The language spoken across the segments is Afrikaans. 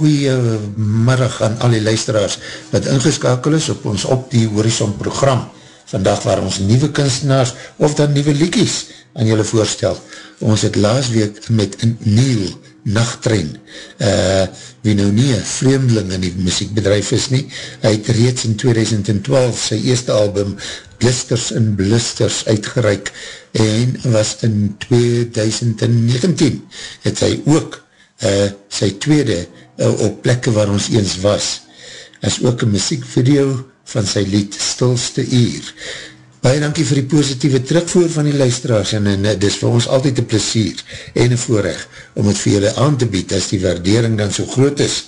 goeie middag aan al die luisteraars wat ingeskakel is op ons op die Horizon program. Vandag waar ons nieuwe kunstenaars of dan nieuwe liekies aan julle voorstel. Ons het laas week met Neil Nachttrein, uh, wie nou nie een vreemdeling in die muziekbedrijf is nie. Hy het reeds in 2012 sy eerste album Glisters en Blisters uitgereik en was in 2019 het hy ook uh, sy tweede uh, op plekke waar ons eens was, as ook een muziekvideo van sy lied Stilste Uur. Baie dankie vir die positieve terugvoer van die luisteraars en, en dit is vir ons altyd een plesier en een voorrecht om het vir julle aan te bied as die waardering dan so groot is.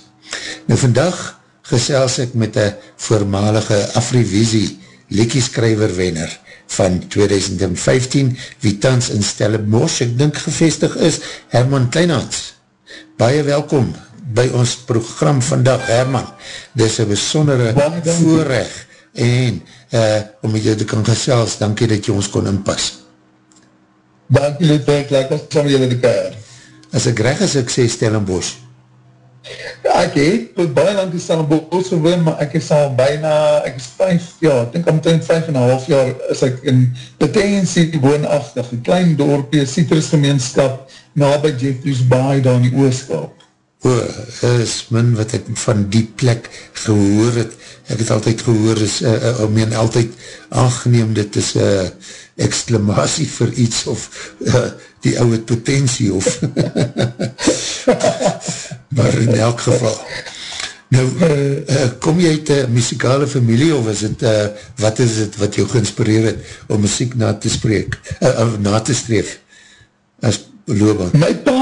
Nou vandag gesels ek met een voormalige Afrivisie lekkieskrijver wenner van 2015 wie tans in Stellenbosch ek dink gevestig is, Herman Kleinhans. Baie welkom by ons program vandag, Herman. Dit is een besondere voorrecht en uh, om jy te kan gesels, dankie dat jy ons kon inpas. Dankie Ludwig, lekker saam julle die keer. As ek reg is, ek sê Stellenbosch. Ja, ek het baie lang in Stellenbosch gewoon, maar ek is al bijna, ek is vijf, ja, ek denk omtrent vijf en een half jaar, is ek in Patensie woonachtig, een klein dorpje, citrusgemeenskap, na by Jeffreys Bay, daar in die ooskap. O, is min wat ek van die plek gehoor het, ek het altyd gehoor, is, uh, uh, uh, meen altyd aangeneem, dit is uh, exclamatie vir iets, of uh, die ouwe potentie, of maar in elk geval. Nou, uh, kom jy uit een muzikale familie, of is het, uh, wat is het wat jou geïnspireer het, om muziek na te spreek, uh, na te streef, as loopbaan? My pa,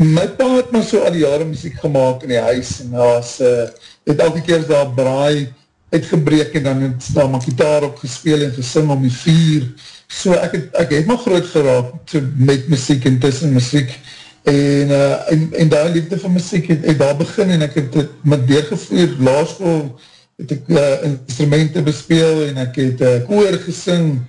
my pa het maar so al die jare muziek gemaakt in die huis, en as, uh, het elke keer daar braai uitgebreek, en dan het daar my gitaar op gespeel en gesing om die vier, so ek het, ek het maar groot geraakt so met muziek en tussen muziek, en, uh, en, en daar liefde van muziek het, het daar begin, en ek het het met deurgevoer, laarschool, het ek uh, instrumenten bespeel, en ek het uh, koor gesing, En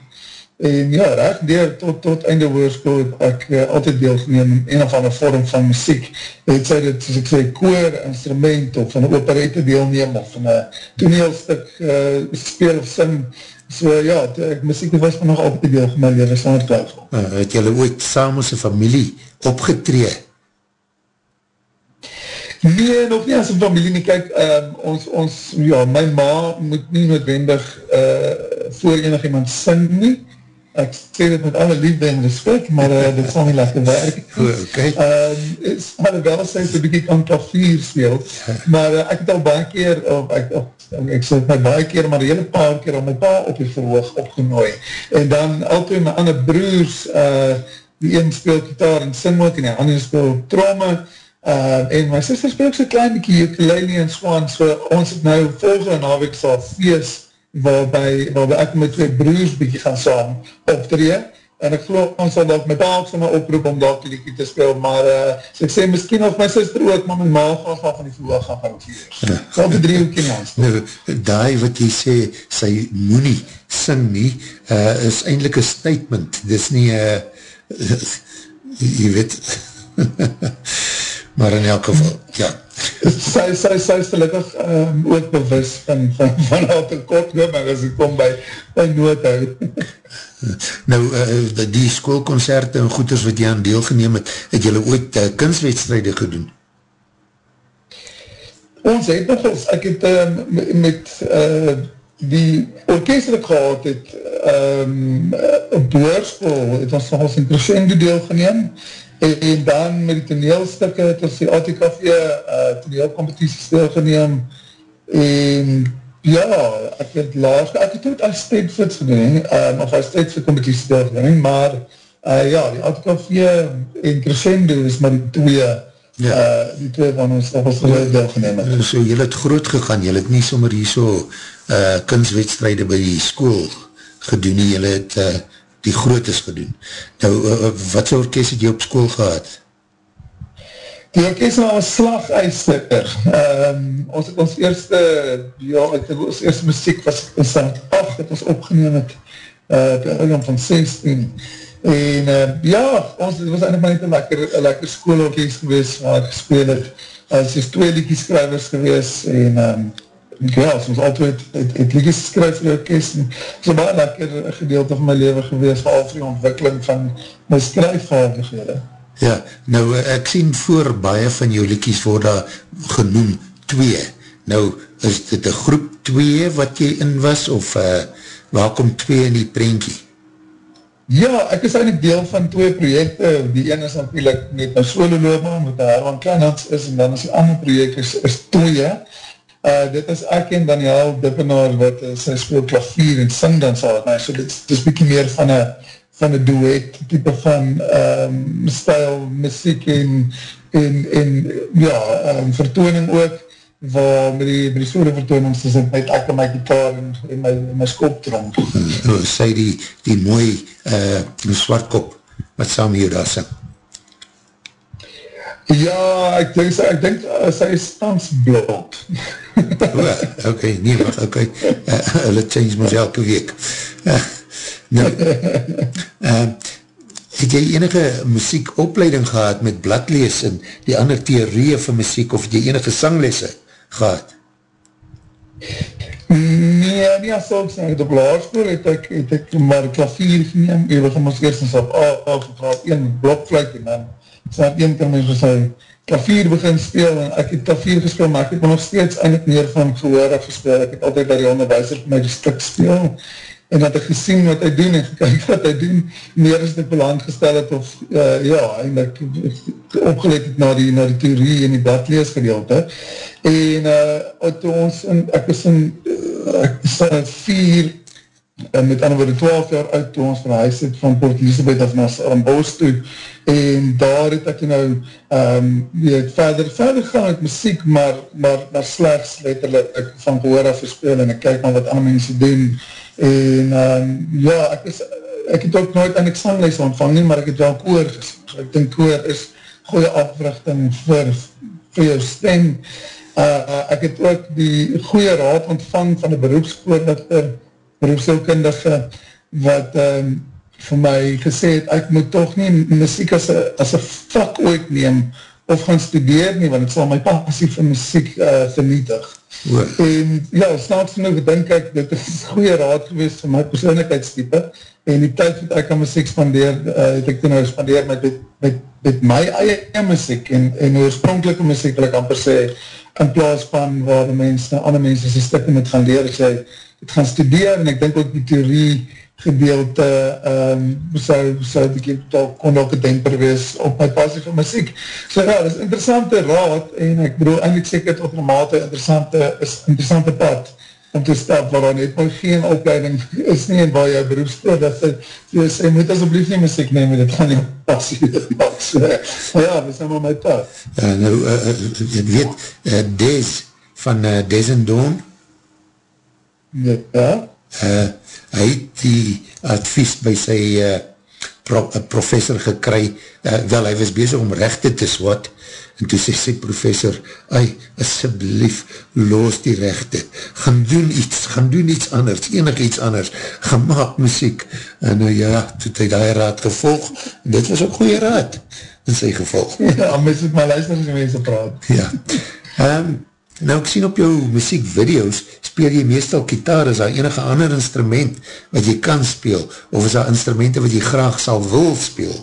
ja, recht deur tot, tot einde woordskool het ek uh, altyd deelgeneem in een of ander vorm van muziek. Het sy dit, soos ek sê, koor, instrument, of van een operette deelneem, of van een toneelstuk uh, speel of sing. So ja, ek muziek was van nog altyd deelgeneem, jy was van het klaar. Uh, het jylle ooit saam as een familie opgetree? Nee, nog nie as een familie nie. Kijk, um, ons, ons, ja, my ma moet nie noodwendig uh, voor enig iemand sing nie ek sê dit met alle liefde en respect, maar uh, dit sal nie lekker werk. Okay. Uh, hadde wel sy so bykie kan klavier speel, maar uh, ek het al baie keer, of, ek, of, ek sê my baie keer, maar hele paar keer om my pa op die verhoog opgenooi. En dan altyd my ander broers, uh, die een speel gitaar en sing ook, en die ander speel tromme, uh, en my sister speel ook so klein bykie ukulele en swaan, so ons het nou volgende naweek sal feest, waarby, waarby ek met twee broers bykie gaan saam optree, en ek geloof ons sal dat pa ook sommer oproep om dat die liekie te speel, maar uh, so ek sê, miskien of my sister ook, maar my ma gaan gaan van die verhoog gaan gaan ja. Sal die drie ook in ons. Nou, daai wat jy sê, sy moenie sing nie, uh, is eindelijk een statement, dis nie, uh, jy weet, maar in elk geval, ja, sy, sy, sy is gelukkig um, ook bewus van, van, van haar tekort, maar as ek kom by, by noodhoud. nou, uh, die schoolconcerte en goeders wat jy aan deel geneem het, het jylle ooit uh, kunstwedstrijde gedoen? Ons het nog eens, ek het um, met uh, die orkest wat ek gehad het, um, op doorschool, het ons nog eens in crescendo deel geneem, en, en dan met die toneelstukke het ons die ATKV uh, toneelcompetities deelgeneem en ja, ek het laatst, ek het ook als Stedford gedoen, um, of als Stedford competities deelgeneem, maar uh, ja, die ATKV en Crescendo is maar die twee Ja. Uh, die twee van ons, of ons deelgeneem het. So, jy het groot gegaan, jy het nie sommer hier so uh, kunstwedstrijde by die school gedoen jy het uh, die grootes gedoen. Nou, uh, wat so orkest het jy op school gehad? Die orkest was slageister. Um, ons ons eerste, ja, ek het ons eerste muziek was in stand 8 het ons opgeneem het, uh, oudam van 16. En uh, ja, ons was eindelijk maar net een lekker, een lekker schoolorkest geweest waar ek gespeel het. Ons is twee liedjeskrijvers geweest en um, ja, ons altijd het, het, liedjes geskryf vir die orkest en so baie lekker gedeelte van my leven geweest, vooral vir die ontwikkeling van my skryfvaardighede. Ja, nou ek sien voor baie van jou liekies word daar genoem twee. Nou, is dit een groep twee wat jy in was, of uh, waar kom twee in die prentjie? Ja, ek is eindelijk deel van twee projekte. Die ene is natuurlijk met my solo loopbaan, met Herman Kleinhans is, en dan is die andere project is, is twee. Uh, dit is ek en Daniel Dippenaar, wat uh, sy speel klavier en sing dan sal. Nou, so dit, dit is bykie meer van een van een duet, type van um, stijl, muziek en, en, en ja, um, vertooning ook, waar met die, met die soore vertooning is het met ek en my gitaar en, en my, my skoptronk. Oh, sy die, die mooi uh, swartkop wat saam hier daar sing. Ja, ek denk, ek denk uh, sy is stansblad. oh, ok, nie, ok, uh, hulle change ons elke week. Uh, Nou, uh, het jy enige muziekopleiding gehad met bladlees en die ander theorieën van muziek of het jy enige sanglesse gehad? Nee, nie as ook sê, op laarschool het ek, het ek maar klavier geneem, jy begin ons eerstens op A, of op een blokfluit en dan sê ek een keer my gesê, klavier begin speel en ek het klavier gespeel, maar ek het nog steeds eindelijk meer van gehoor afgespeel, ek het altyd by die onderwijzer my die stuk speel en dat ek gesien wat hy doen en gekijk wat hy doen, meer as dit beland gestel het of uh, ja, ek opgeleid het na die, na die theorie en die bladlees gedeelte en uh, toe ons in, ek is in uh, ek is in vier en met ander woorde 12 jaar oud toe ons van huis het van Port Elizabeth af na Rambos toe. En daar het ek nou um, weet, verder, verder gaan met muziek maar, maar, maar slechts letterlijk. Ek van gehoor af gespeel en ek kyk na wat ander mense doen. En um, ja, ek is ek het ook nooit aan ek sanglijs ontvang nie, maar ek het wel koor so ek denk koor is goeie africhting vir, vir jou stem, uh, ek het ook die goeie raad ontvang van die beroepskoorlichter, beroepsheelkundige, wat um, vir my gesê het, ek moet toch nie muziek as een vak ooit neem, of gaan studeer nie, want het sal my passie vir muziek uh, vernietig. Oor. En ja, snaaks genoeg, denk ek, dit is goeie raad geweest vir my persoonlijkheidstype, en die tyd wat ek aan muziek spandeer, uh, het ek toen nou spandeer met, met, met, met my eie muziek, en, en oorspronkelike muziek, wil ek amper sê, in plaas van waar die mens, ander mense sy stikke moet gaan leer, sy het gaan studeer, en ek denk ook die theorie, gedeelte um, sou, sou bykie kon ook een demper wees op my passie van muziek. So ja, dit is interessante raad en ek bedoel, eindelijk seker tot een mate interessante, is interessante pad om te stap waaran het maar geen opleiding is nie en waar jy beroep speel, dat sy, jy sê, moet asblief nie muziek neem, dit gaan nie passie maak. So, ja, dit is nou my pad. Ja, nou, uh, jy weet, uh, Des van uh, Des en Dawn, ja, uh, hy het die advies by sy uh, pro, uh, professor gekry, uh, wel hy was bezig om rechte te swat, en toe sê sy professor, ai, asjeblief, los die rechte, gaan doen iets, gaan doen iets anders, enig iets anders, gaan maak muziek, en nou ja, toe het hy die raad gevolg, dit was ook goeie raad, in sy gevolg. Ja, mis het my luister as die mense praat. Ja, um, Nou ek sien op jou muziekvideo's speel jy meestal kitaar, is daar enige ander instrument wat jy kan speel, of is daar instrumenten wat jy graag sal wil speel?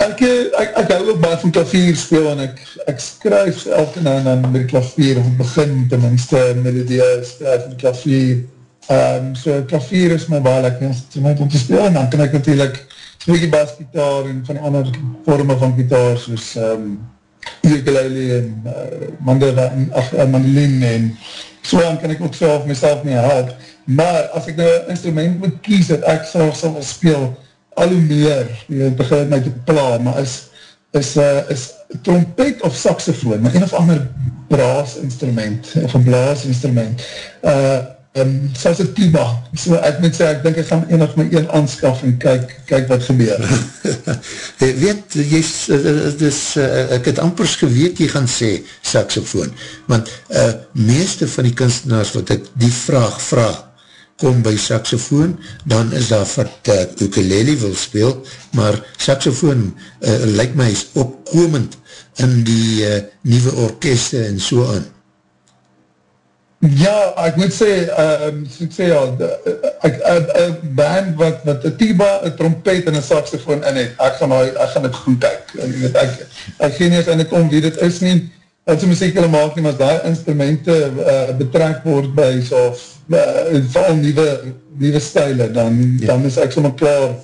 Ek, ek, ek hou ook baie van klavier speel en ek, ek skryf elke nou en dan met die klavier, of begin tenminste melodie skryf met klavier. Um, so klavier is my baie lekker instrument om te speel en dan kan ek natuurlijk speel bas gitaar en van die ander vorme van gitaar soos um, ukulele en uh, mandela en ach, uh, mandolin en so dan kan ek ook self myself nie help maar as ek nou een instrument moet kies dat ek self sal speel al hoe meer, jy begin my te pla maar is is, uh, is trompet of saxofoon, maar een of ander braas instrument, of een blaas instrument. Uh, um, soos een tuba. So, ek moet sê, ek denk ek gaan enig my een aanskaf en kyk, kyk wat gebeur. weet, jy, dus, uh, ek het ampers geweet jy gaan sê saxofoon, want uh, meeste van die kunstenaars wat ek die vraag vraag, kom by saxofoon, dan is daar wat uh, ukulele wil speel, maar saxofoon uh, lyk my is opkomend in die uh, nieuwe orkeste en so aan. Ja, ek moet sê, uh, ek sê ja, een band wat, wat een tuba, een trompet en een saxofoon in het, ek gaan, ek gaan het goed kyk. Ek, ek, ek geen eens en ek om wie dit is nie, wat so muziek hulle maak nie, maar as die instrumenten uh, betrek word by so, uh, val nieuwe, nieuwe stijle, dan, ja. dan is ek sommer klaar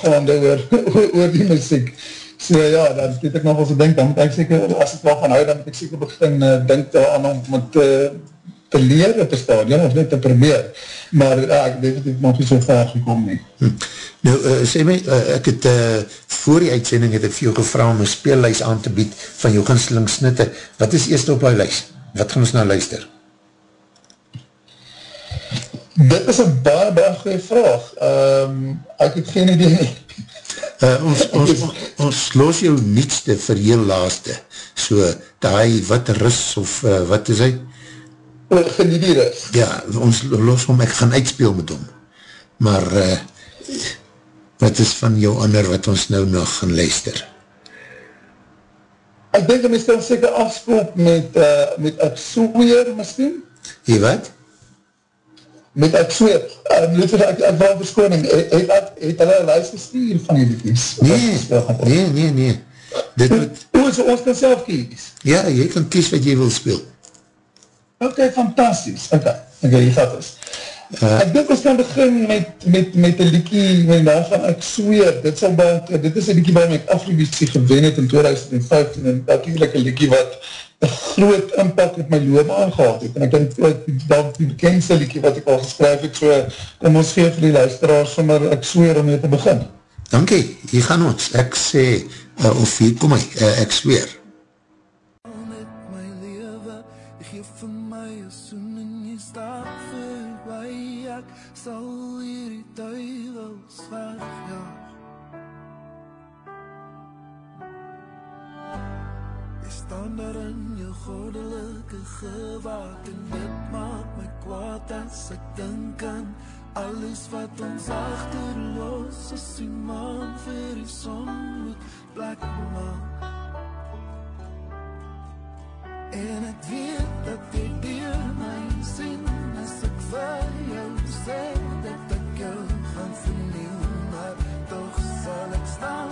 gaande oor, oor die muziek. So ja, dan het ek nog wel so denk, dan moet ek seker, as ek wel gaan hou, dan moet ek seker begin uh, denk aan om met uh, te leer op die stadion, of net te probeer. Maar ja, ek dat ek nog nie so ver gekom nie. Hm. Nou, uh, sê my, uh, ek het uh, voor die uitsending het ek vir jou gevra om een speellijst aan te bied van jou ginsteling snitte. Wat is eerst op die lijst? Wat gaan ons nou luister? Dit is een baie, baie goeie vraag. Um, ek het geen idee nie. Uh, ons, ons, ons los jou nietste vir heel laaste. So, die wat ris of uh, wat is hy? Geniedeer is. Ja, ons los om, ek gaan uitspeel met hom. Maar, uh, wat is van jou ander wat ons nou nog gaan luister? Ek denk dat my stel seker afspoop met, uh, met ek soeer, miskien? Jy wat? Met ek soeer. Uh, ek, ek, ek wil verskoning, het, het, het hulle een lijst gestuur van die liedjes? Nee, nee, nee, nee. Dit moet... O, so ons kan self kies? Ja, jy kan kies wat jy wil speel. Ok, fantastisch. Ok, ok, hier gaat het. Uh, ek denk ons kan begin met, met, met die liekie, met daarvan ek zweer, dit, sal by, dit is die liekie waarom ek Afrovisie gewen het in 2015 en natuurlijk een liekie wat een groot impact op my loop aangehad het en ek denk dat die, bekendste liekie wat ek al geskryf het, so kom ons geef vir die luisteraars, maar ek zweer om mee te begin. Dankie, hier gaan ons, ek sê, uh, of hier kom hy, uh, ek zweer. gewaad en dit maak my kwaad as ek dink aan alles wat ons achterlos as die maan vir die son moet plek maak en ek weet dat jy dier my sien as ek vir jou sê dat ek jou gaan vernieuw maar toch sal ek staan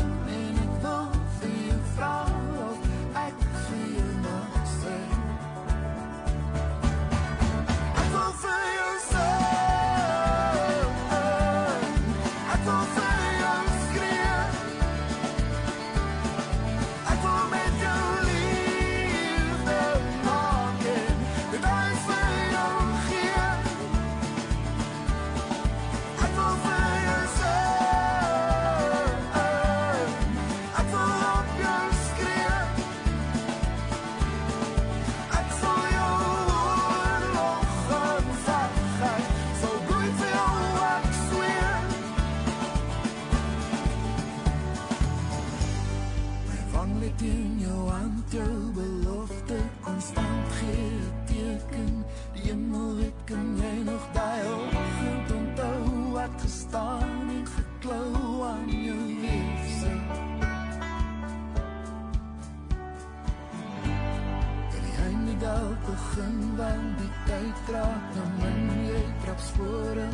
spore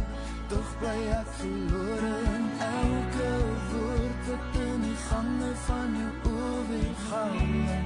Toch bly ek verlore in elke woord wat in die gange van jou oor weer gaan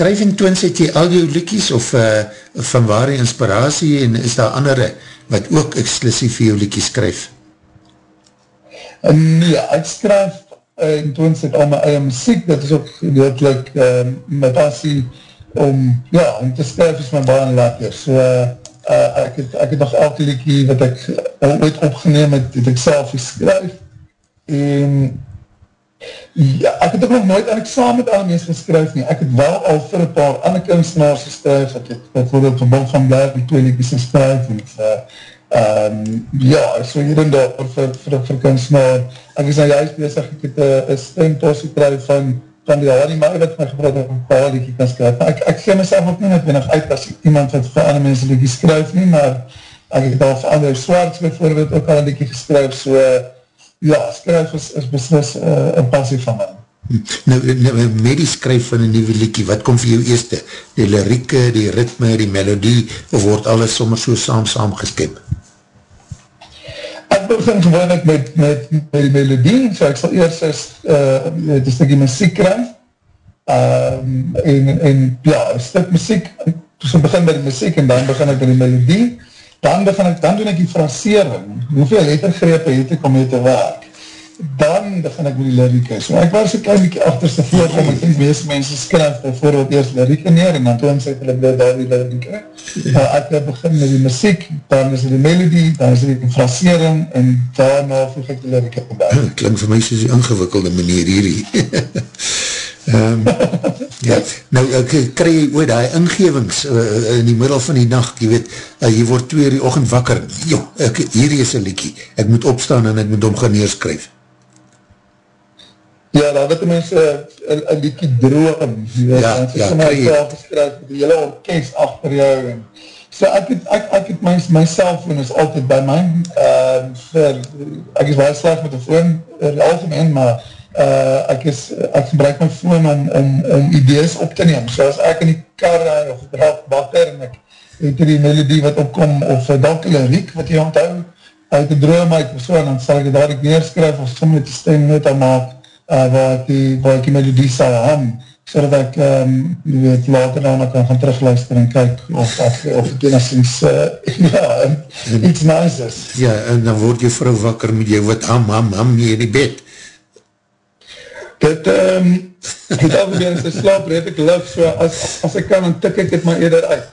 Nou, skryving twins het jy al jou liekies of uh, van waar die inspiratie en is daar andere wat ook exclusief vir jou liekies skryf? Uh, nee, ek skryf uh, in twins het al my eie muziek, dit is ook gedeeltelik uh, my passie om, ja, om te skryf is my baan lekker, so uh, ek, het, ek het nog elke liekie wat ek uh, ooit opgeneem het, het ek self geskryf. En Ja, ek het ook nog nooit eindelijk saam met Amies geskryf nie. Ek het wel al vir een paar ander kunstenaars geskryf. Ek het bijvoorbeeld van Bob van die twee liedjes geskryf. En het, uh, um, ja, so hier en daar vir, vir, vir kunstenaar. Ek is nou juist bezig, ek het een stempost gekryf van, van die Harry Mai wat my gepraat het een paar liedje kan skryf. Maar ek, ek gee myself ook nie net wenig uit as iemand wat vir ander mense liedje skryf nie, maar ek het al vir ander Swarts bijvoorbeeld ook al een liedje geskryf, so ja, skryf is, is beslis uh, een passie van my. Nou, nou, met die skryf van een nieuwe liekie, wat kom vir jou eerste? Die lirieke, die ritme, die melodie, of word alles sommer so saam saam geskip? Ek begin gewoon ek met, met, met die melodie, so ek sal eerst is, uh, een stukje muziek krijg, um, en, en ja, een stuk muziek, so begin met die muziek, en dan begin ek met die melodie, dan begin ek, dan doen ek die frasering, hoeveel lettergrepe het ek om mee te werk, dan begin ek met die lirike, so ek was een klein bykie achterste voorkom, ek denk meeste mense skryf bijvoorbeeld eerst lirike neer, en dan toen sê hulle blij daar die lirike, uh, ek begin met die muziek, dan is die melodie, dan is die frasering, en daarna voeg ek die lirike op daar. Klink vir my soos die ingewikkelde manier hierdie. um, ja, nou ek krij jy ooit die ingevings uh, in die middel van die nacht, jy weet, uh, jy word twee die ochend wakker, jo, ek, hierdie is een liekie, ek moet opstaan en ek moet om gaan neerskryf. Ja, dan weet die mense een, een liekie droom, jy weet, ja, en ja, krijg jy. Geskryf, die hele orkest achter jou, en so ek het, ek, ek het my, my cellfoon is altyd by my, uh, vir, ek is baie slag met die phone, in die algemeen, maar uh, ek, is, ek gebruik my phone om, om, om idees op te neem. So as ek in die kar rij of draag bakker en ek het die melodie wat opkom of uh, dank die lyriek wat jy onthou uit die droom uit of so en dan sal ek het daar ek neerskryf of som met die stem nota maak uh, waar, ek die, waar ek die melodie sal ham so dat ek um, weet, later dan kan gaan terugluister en kyk of, of, of ek enigszins uh, ja, iets nice is. Ja, en dan word jy vrou wakker met jy wat ham, ham, ham hier in die bed. Dit, um, het alweer as ek slaap, red ek luf, so as, as ek kan, dan tik ek het maar eerder uit.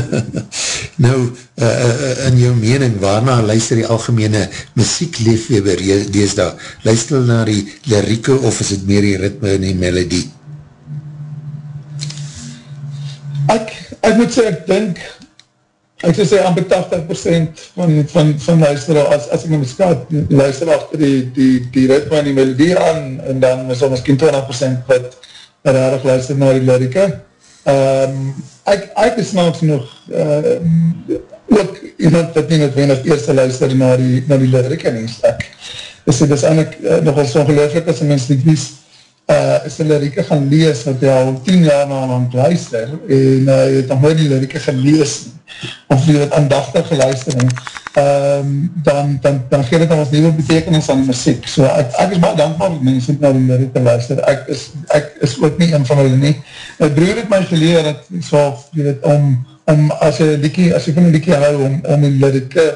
nou, uh, uh, in jou mening, waarna luister die algemene muziekleefweber, dees daar, luister na die lirieke, of is het meer die ritme en die melodie? Ek, ek moet sê, ek dink, ek sê sê amper 80% van, van, van luisteraar, as, as ek nou miskaat, luister achter die, die, die ritme en die melodie aan, en dan is al miskien 20% wat rarig luister na die lirike. Um, ek, ek is nou nog uh, ook iemand wat nie noodwendig eerste luister na die, na die lirike nie. Ek, dus dit is eindelijk uh, nogal so ongelooflik as een mens die kies uh, is die lirieke gaan lees wat jy al 10 jaar na lang luister en uh, jy het nog nooit die lirieke gelees of jy het aandachtig geluister en um, dan, dan, dan geef het ons nieuwe betekenis aan die muziek. So ek, ek is baie dankbaar dat mense na die lirieke luister. Ek is, ek is ook nie een van hulle nie. My broer het my geleer dat so, jy weet, om, om as jy liekie, as jy van die liekie hou om, om die lirieke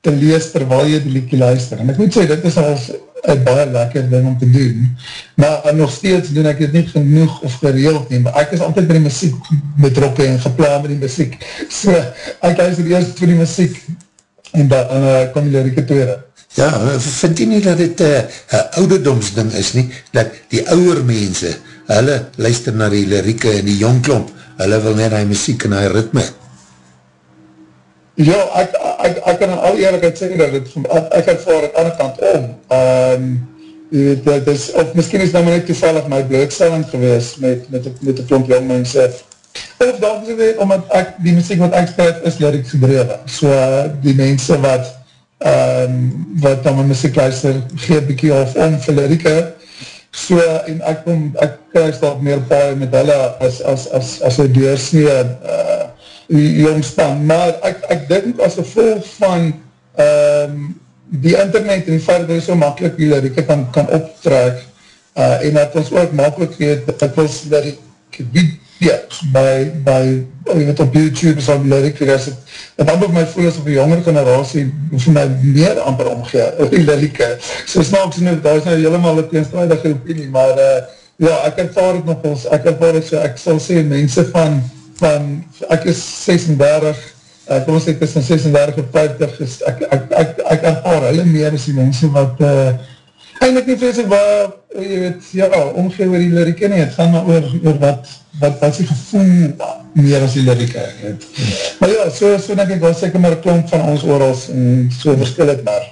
te lees terwyl jy die liekie luister. En ek moet sê, dit is als een baie lekker ding om te doen, maar nog steeds doen ek het nie genoeg of gereeld nie, maar ek is altyd by die muziek betrokken en geplaan met die muziek, so ek luister eerst vir die muziek en dan uh, kom die lirieke tweede. Ja, vind jy nie dat dit een uh, ouderdomsding is nie, dat die ouwer mense, hulle luister na die lirieke en die jongklomp, hulle wil net die muziek en die ritme, Ja, ek, ek, ek kan in al eerlijkheid sê dat het, ek het voor het andere kant om. Um, jy weet, dit is, of miskien is nou maar net toevallig my blootstelling gewees met, met, met die klomp jong mense. Of dan is het, omdat ek, die muziek wat ek skryf is lyriek gedreven. So die mense wat, um, wat dan my muziek luister, geef bykie of om vir lyrieke. So, en ek kom, ek kruis dat meer baie met hulle as, as, as, as een deursnee, uh, jongspan, maar ek, ek denk as gevolg van um, die internet en hy so makkelijk die lirieke kan, kan optrek uh, en dat ons ook makkelijk weet dat ons video's by, by, jy weet op YouTube, so lyric video's, het, het amper my voel as op die jonger generatie, vir my meer amper omgee, oor die lyrike. So snaak so nou, daar is nou helemaal een teenstrijdige opinie, maar uh, ja, ek ervaar het nog ons, ek ervaar het so, ek sal sê, mense van, van, ek is 36, uh, kom ons sê, tussen 36 en 50, is, ek, ek, ek, ek ervaar hulle meer as die mense wat, uh, eindelijk nie vrees ek waar, jy weet, ja, omgee oor die lirieke nie, het gaan maar oor, oor wat, wat, wat is die gevoel meer as die lirieke, het. Maar ja, so, so denk ek, was ek maar klomp van ons oorals, en so verskil het maar.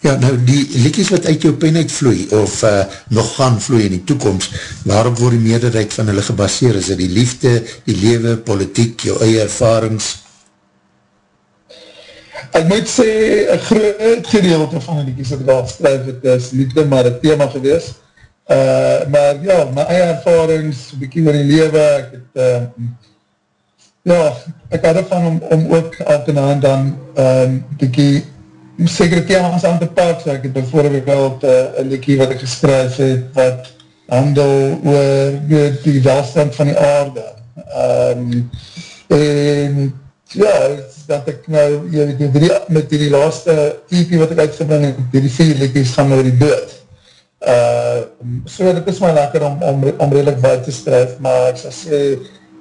Ja, nou die liedjes wat uit jou pen uitvloei, of uh, nog gaan vloei in die toekomst, waarop word die meerderheid van hulle gebaseer? Is dit die liefde, die lewe, politiek, jou eie ervarings? Ek moet sê, een groot gedeelte van die kies wat ek al geskryf het, is liefde maar een thema gewees. Uh, maar ja, my eie ervarings, bykie oor die lewe, ek het, uh, ja, ek had ervan om, om ook elke naand dan um, bykie sekere thema's aan te pak, so ek het bijvoorbeeld uh, een liedje wat ek geskryf het, wat handel oor die welstand van die aarde. Um, en ja, dat ek nou, jy weet, die drie, met die, die laaste EP wat ek uitgebring het, die, die vier liedjes gaan oor die dood. Uh, so dit is my lekker om, om, om redelijk buiten te skryf, maar ek sal sê,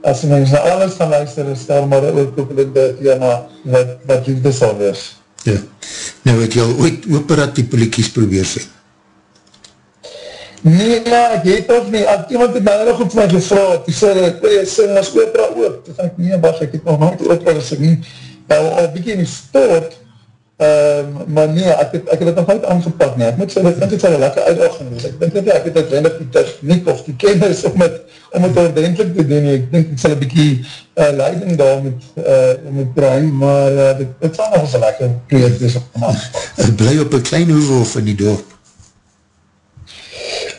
as die mens na alles gaan luister, stel maar ook op die dood, ja, maar wat, wat liefde sal wees. Ja, nou het jy al ooit opera type liedjes probeer sê? Nee, ja, ek het of nie, as iemand het my nog goed van gevraagd, die sê, ek wil jy sing as opera ook, denk ek, nee, wacht, ek het nog nooit opera gesing, al, al bykie in die sport, um, maar nee, ek het, ek het het nog nooit aangepakt nie, ek moet sê, ek vind het wel een lekker uitdaging ek denk dat ek het uitwendig die techniek of die kennis om het, om het ordentlik te doen, ek denk ek sal een bykie uh, leiding daar met, uh, met brein, maar uh, dit, dit sal nog eens een lekker project wees op man. Bly op een klein hoewe of in die dorp?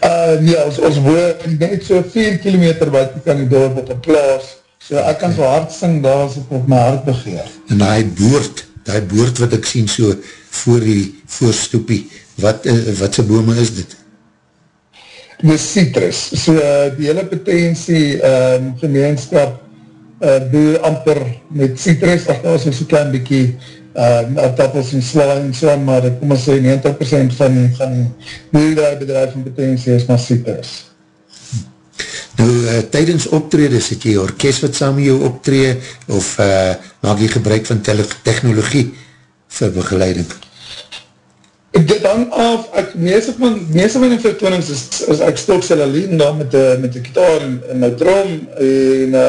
Uh, nee, ons, ons woon net so 4 kilometer wat ek kan die dorp op een plaas, so ek kan so hard sing daar as ek op my hart begeer. En die boord, die boord wat ek sien so voor die voorstoepie, wat, uh, wat sy bome is dit? Die citrus, so uh, die hele potentie um, gemeenskap uh, doe amper met citrus, dat was so klein bykie uh, tappels en sla en so, maar ek kom ons sê 90% van, van die bedrijf van potentie is maar citrus. Nou, uh, tydens optredes, het jy orkest wat saam jou optree, of uh, maak jy gebruik van technologie vir begeleiding? Dit dan af, ek, meeste van, meeste van die vertoonings is, is ek stok Celine dan met die, met die gitaar en, en my drum, en uh,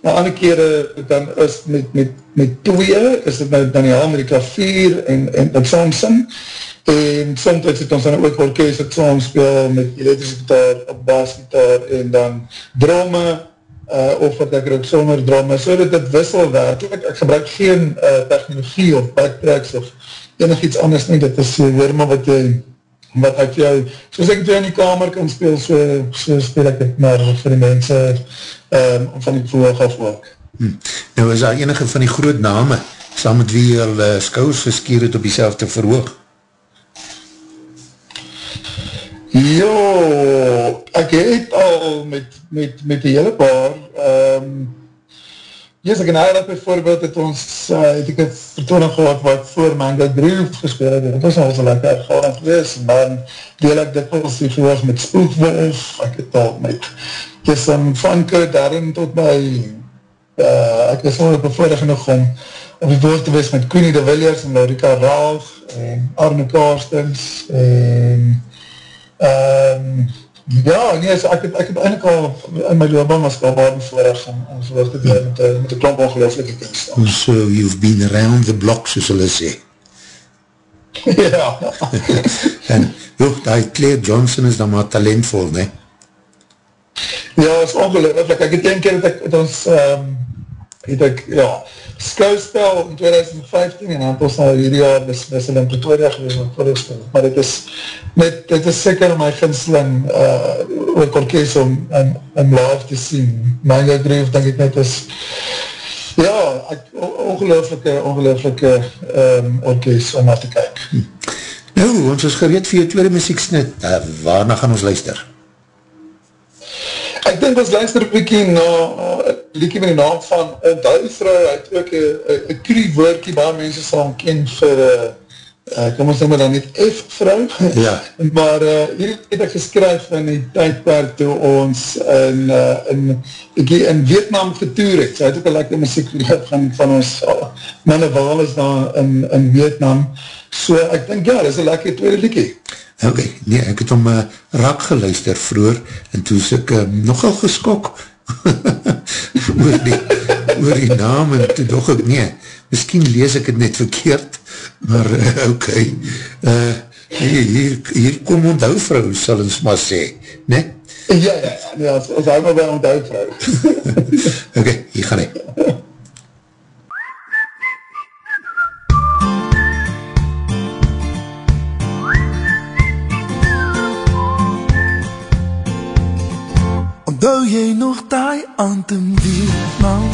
maar ander kere dan is met, met, met twee, is het nou dan die met die klavier en, en het Samson, en soms het ons dan ook orkest het saam speel met elektrische gitaar, basgitaar, en dan drome, uh, of wat ek ook sonder drome, so dat het wissel werk, ek, gebruik geen uh, technologie of backtracks of enig iets anders nie, dit is weer maar wat jy wat ek jou, soos ek jou in die kamer kan speel, so, so speel ek het maar vir die mense um, van die vroeg af ook. Hm. Nou is daar enige van die groot name, saam met wie jy al uh, skouws geskeer het op jy te verhoog? Jo, ek het al met, met, met die hele paar, um, Yes, ek en Eilat bijvoorbeeld het ons, uh, het ek het vertooning gehad wat voor Mango Groove gespeeld het, het was al so lekker galing gewees, dan deel ek ons die verhoog met Spookwolf, ek het al met Jason Funke, daarin tot my, uh, ek is al bevoorig genoeg om op die woord te wees met Queenie de Villiers en Laurika Ralf, en Arne Karstens, en um, Ja, nee, so ek, het, ek het eindelijk al in my loopbaan was al baar bevoorig om, om so te doen met, met een klomp ongelooflike kunst. So you've been around the block, soos hulle sê. ja. en, joh, die Claire Johnson is dan maar talentvol, ne? Ja, is ongelooflik. Ek het een keer dat ek, het ons, um, het ek, ja, skouspel in 2015 en dan het ons nou hierdie jaar dis, dis in Pretoria gewees met voorspel. Maar dit is net, dit is seker my ginsling uh, ook orkest om in, in live te sien. Mango Groove, denk ek net is ja, ek, ongelooflike, ongelooflike um, orkest om naar te kyk. Hm. Nou, ons is gereed vir jou tweede muzieksnit. Uh, waarna gaan ons luister? Ek dink ons luister bykie na liekie met die naam van Onthouvrou, hy het ook een krie woordkie, baie mense sal hom ken vir, uh, uh, kom ons noem dan net F-vrou, Ja. maar uh, hier het ek geskryf in die tydperk toe ons in, uh, in, bykie in Vietnam getoer het, so hy het ook een lekker muziek van, van ons uh, manne wales daar in, in Vietnam, so ek dink ja, dit is een lekker tweede liekie. Ok, nee, ek het om uh, raak geluister vroeger, en toe is ek uh, nogal geskok oor, die, oor die naam, en toe dog ek, nee, miskien lees ek het net verkeerd, maar uh, ok, uh, hier, hier, hier kom onthou vrou, sal ons maar sê, ne? Ja, ja, ja, ons, hou maar by onthou vrou. Ok, hier gaan ek. Onthou jy nog die aand in Vietnam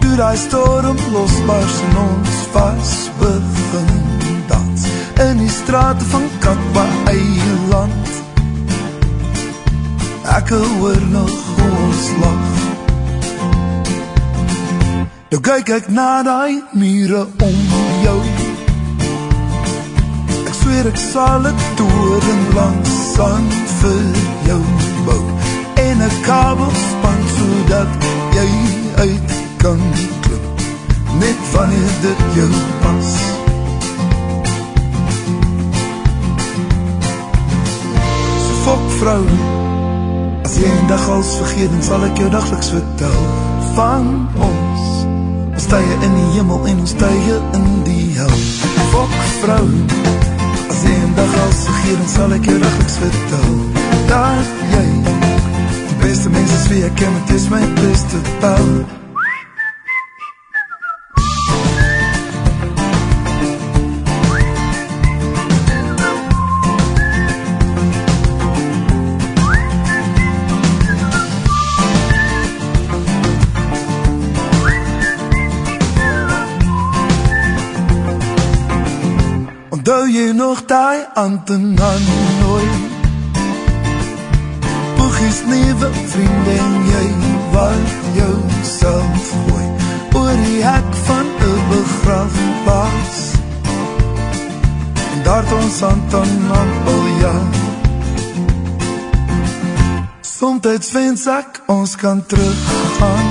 Toe die storm losbars en ons vast begin dans. In die straat van Katwa eiland. Ek hoor nog hoe ons lach. Nou kyk ek na die mure om jou. Ek sweer ek sal het toren langs sand vir jou bou En een kabel span zodat jy uit kan klim Net wanneer dit jou pas. So fok vrou As jy een dag als vergeet Dan sal ek jou dageliks vertel Van ons. Ons tye in die hemel en ons tye in die hel. Fok vrou dag als vergeet Dan sal ek jou dageliks vertel Dat jy Die beste mens is wie ek ken Het is my beste pal Onthou jy nog die aand in Hanoi Boegies nieuwe vriende en jy wat jou self gooi Oor die hek van een begrafplaas En daar het ons hand aan appel ja Somtijds wens ek ons kan teruggaan.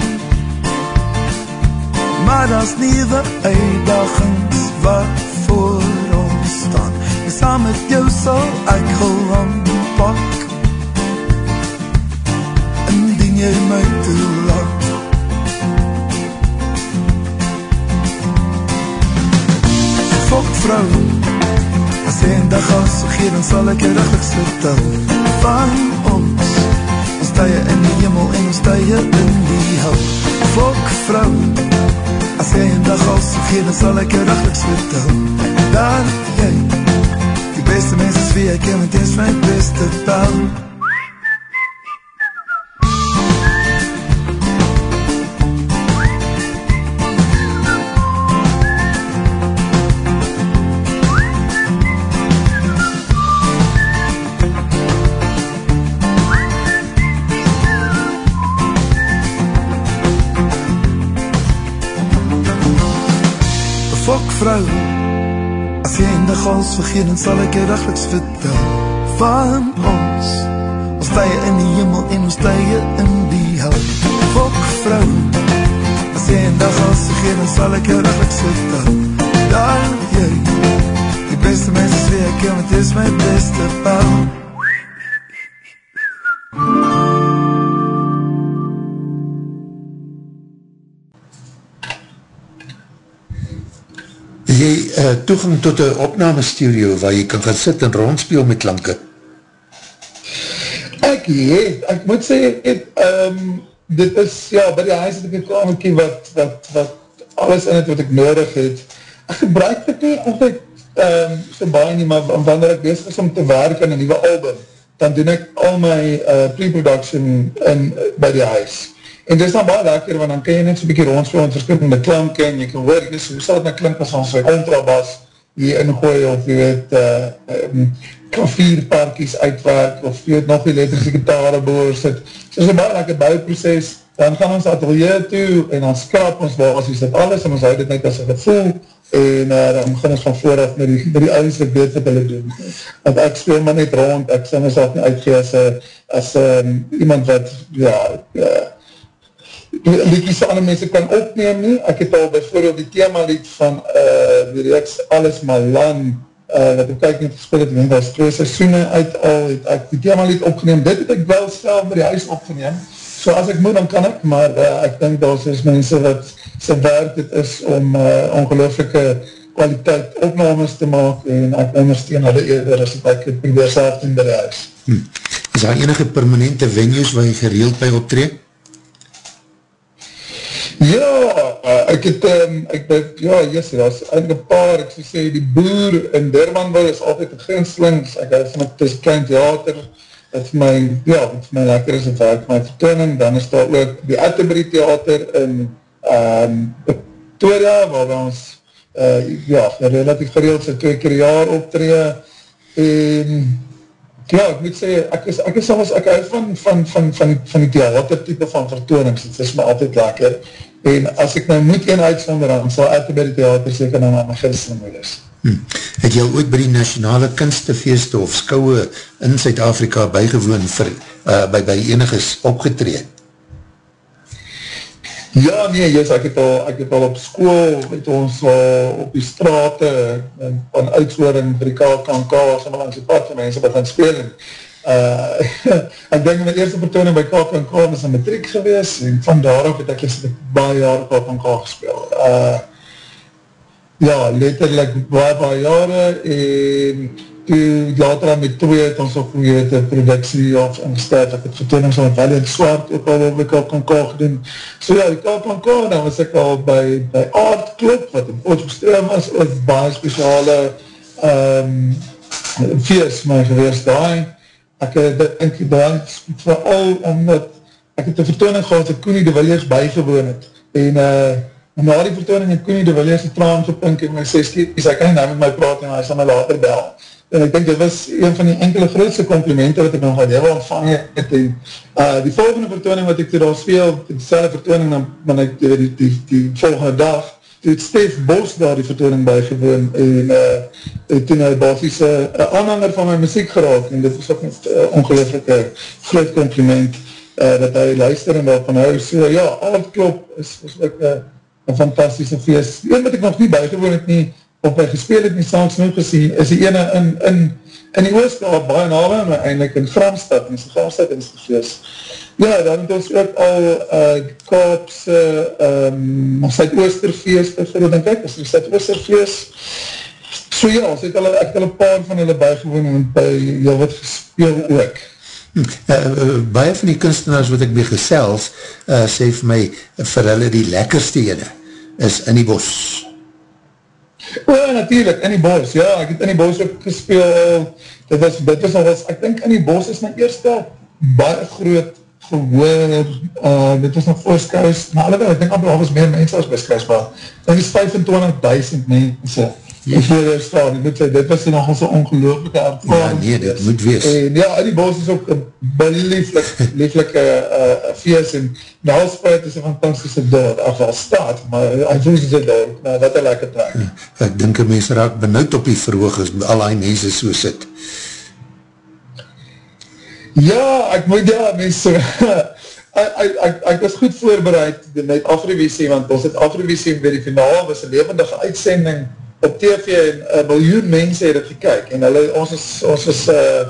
Maar daar's nieuwe uitdagings wat voor saam met jou sal ek geland pak Indien jy my toelaat. Fok vrou As jy een dag als vergeet Dan sal ek jou dagelijks vertel Van ons. Ons tye in die hemel En ons tye in die hel. Fok vrou As jy een dag als vergeet Dan sal ek jou dagelijks vertel Dat jy Die beste mens is wie ek ken Het is my beste jy gals vergeet Dan sal ek jou dagelijks vertel Van ons. Ons tye in die hemel En ons tye in die hel. Fok vrou As jy in die gals vergeet Dan sal ek jou dagelijks vertel Dan jy Die beste mens is wie ek ken Het is my beste pal uh, toegang tot een opname studio waar jy kan gaan sit en rondspeel met klanke? Ek het, ek moet sê, het, um, dit is, ja, by die huis het ek een kamerkie wat, wat, wat alles in het wat ek nodig het. Ek gebruik dit nie altijd um, so baie nie, maar wanneer ek bezig is om te werk aan een nieuwe album, dan doen ek al my uh, pre-production in, uh, by die huis. En dit is dan baie lekker, want dan kan jy net so'n bykie rondspeel met verskillende klanke, en jy kan hoor, dus, hoe sal het nou klink as ons een contrabas hier ingooi, of jy weet, uh, um, klavierparkies uitwerk, of jy het nog die elektrische gitare boor sit. So is een baie lekker bouwproces, dan gaan ons atelier toe, en dan skrap ons basis dit alles, en ons houd dit net as een gevoel, en uh, dan begin ons van vooraf met die, met die ouders wat weet wat hulle doen. Want ek speel maar net rond, ek sê myself nie uitgee as, as um, iemand wat, ja, uh, liedjes ander mense kan opneem nie. Ek het al bijvoorbeeld die thema lied van uh, die reeks Alles Malan, uh, wat ek kyk net gespeel het, ek denk, was twee seisoene uit al, het ek die thema lied opgeneem. Dit het ek wel self met die huis opgeneem. So as ek moet, dan kan ek, maar uh, ek denk, daar is mense wat sy werk het is om uh, ongelooflike kwaliteit opnames te maak en ek ondersteun hulle eerder as ek het probeer self by die huis. Hm. Is daar enige permanente venues waar jy gereeld by optreed? Ja, uh, ek het, um, ek het, ja, yes, daar is eindelijk een paar, ek so sê, die boer in Dermanville is altyd een grenslinks, ek het van het is klein theater, het vir my, ja, het vir my lekker is, het werk my vertooning, dan is daar ook die Atterbury theater in um, Victoria, waar ons, uh, ja, relatief gereeld sy twee keer jaar optree, en, ja, ek moet sê, ek is, ek is soms, ek hou van, van, van, van, van die theater type van vertoonings, het is my altyd lekker, en as ek nou moet een uitsonder aan, sal ek by die theater seker dan aan my ginste moet is. Hm. Het jy ooit by die nationale kunstefeeste of skouwe in Suid-Afrika bygewoon vir, uh, by, by eniges opgetreed? Ja, nee, yes, ek het al, ek het al op school, met ons uh, op die straat, van uitswoording vir die KKNK, sommer langs die pad van mense wat gaan spelen. Uh, ek denk my eerste vertooning by KKNK was in matriek gewees, en van daarop het ek eerst baie jaar KKNK gespeel. Uh, ja, letterlijk baie, baie jare, en later aan met twee het ons ook weer de productie of ingesteld, ek het vertoonings van in Swart ook al op die KKNK gedoen. So ja, die KKNK, dan was ek al by, by Art Club, wat in Potterstream was, ook baie speciale um, feest my geweest daar. Ek het dit bedankt, vooral omdat ek het die vertooning gehad dat Koenie de Williers bijgewoon het. En uh, na die vertooning het Koenie de Williers die traan gepink en my sê, ek kan nie nou met my praat en hy sal my later bel en ek denk dit was een van die enkele grootste complimenten wat ek nog had heel ontvang het. En uh, die volgende vertooning wat ek toe daar speel, die selwe vertooning dan, ek die, die, die, die volgende dag, toe het Stef Bos daar die vertooning bijgewoon en uh, toen hy basis een uh, aanhanger van my muziek geraak en dit was ook een ongelooflijke groot compliment uh, dat hy luister en wat van hou, so ja, al het klop is, is ook uh, een fantastische feest, een wat ek nog nie bijgewoon het nie, op my gespeel het nie saans nou gesien, is die ene in, in, in die oostkaap, baie nawe, maar eindelijk in Gramstad, in Gramstad in Sofees. Ja, dan het ons ook al uh, Kaapse um, Zuid-Oosterfeest, bijvoorbeeld, denk ek, is die Zuid-Oosterfeest. So ja, ons het al, ek het al een paar van hulle bijgewoon en by jou wat gespeel ook. Uh, baie van die kunstenaars wat ek by gesels, uh, sê vir my, vir hulle die lekkerste ene, is in die bos. O, ja, natuurlijk, in die bos, ja, ek het in die bos ook gespeel, dit was, dit was al was, ek denk in die bos is my eerste baie groot gehoor, uh, dit was nog voorskuis, maar alweer, ek denk amper al was meer mense as beskruis, maar dit is 25.000 mense, Ja. Staan, moet sê, dit was nog so ongelooflijke ervaring. Ja, nee, dit moet wees. En ja, die bos is ook een lieflik, lieflike uh, feest en Nalspuit is een fantastische dorp, af al staat, maar hy voel sy dorp, nou, wat een lekker trek. Ja, ek dink een mens raak benauwd op die verhoog as al die mense so sit. Ja, ek moet ja, mens so, ek, ek, ek was goed voorbereid met Afrivisie, want ons het Afrivisie by die finale, was een levendige uitsending, op TV en een miljoen mense het het gekyk en hulle, ons is, ons is uh,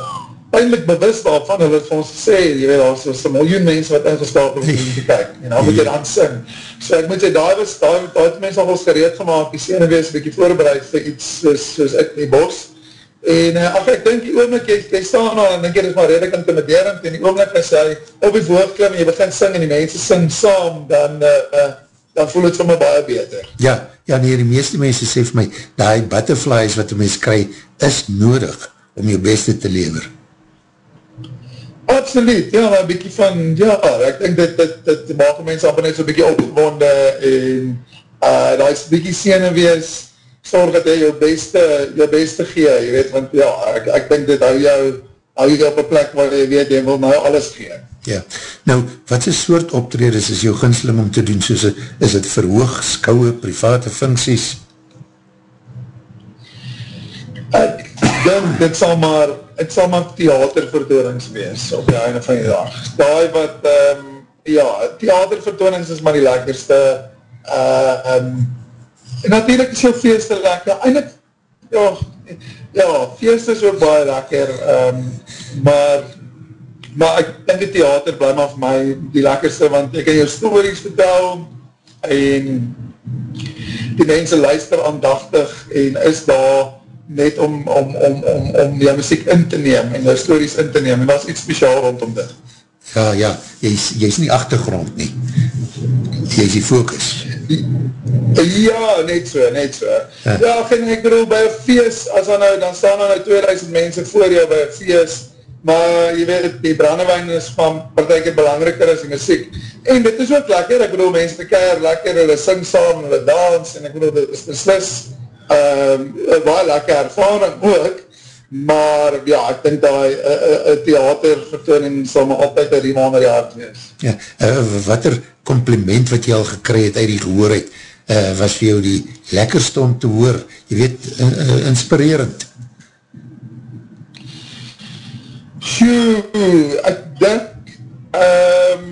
pijnlijk bewust daarvan, hulle het vir ons gesê, jy weet, ons is miljoen mense wat ingesteld om te kyk en dan moet jy dan sing. So ek moet sê, daar was, daar, daar het mense al ons gereed gemaakt, die scene wees een beetje voorbereid vir iets soos, soos ek in die bos. En uh, ach, ek dink die oomlik, jy, jy staan al en denk jy, dit is maar redelijk intimiderend en die oomlik is hy op die voorklim en jy begin sing en die mense sing saam, dan uh, uh, dan voel het vir my baie beter. Ja, ja nee, die meeste mense sê vir my, die butterflies wat die mens kry, is nodig om jou beste te lever. Absoluut, ja, maar bykie van, ja, ek denk dat dit, dit, dit maak mense amper net so'n bykie opgewonde en uh, daar is bykie scene wees, sorg dat jy jou beste, jou beste gee, jy weet, want ja, ek, ek denk dit hou jou, hou jou op een plek waar jy weet, jy wil nou alles gee. Ja, nou, wat is soort optreders is jou ginslim om te doen, soos is het verhoog, skouwe, private funksies? Ek denk, dit sal maar, het sal maar theatervertoonings wees, op die einde van die dag. Daai wat, um, ja, theatervertoonings is maar die lekkerste, uh, um, En natuurlijk is jou feeste lekker, eindelijk, ja, ja, feeste is ook baie lekker, um, maar, maar ek denk die theater bly maar vir my die lekkerste, want ek kan jou stories vertel, en die mense luister aandachtig, en is daar net om, om, om, om, om jou muziek in te neem, en jou stories in te neem, en dat is iets speciaal rondom dit. Ja, ja, jy is, jy is nie achtergrond nie, jy is die focus. Ja, net so, net so. Ja, ja ek bedoel, by een feest, as dan nou, dan staan dan nou 2000 mense voor jou by een feest, maar jy weet, die brandewijn is van partijke belangriker as die muziek. En dit is ook lekker, ek bedoel, mense te keir lekker, hulle sing saam, hulle dans, en ek bedoel, dit is beslis, um, baie lekker ervaring ook, maar ja, ek dink dat een theatervertooning sal my altijd een riem onder die hart wees. Ja, uh, wat er compliment wat jy al gekry het uit die gehoor het, uh, was vir jou die lekkerste om te hoor, jy weet, uh, uh, inspirerend. Sjoe, ek denk, um,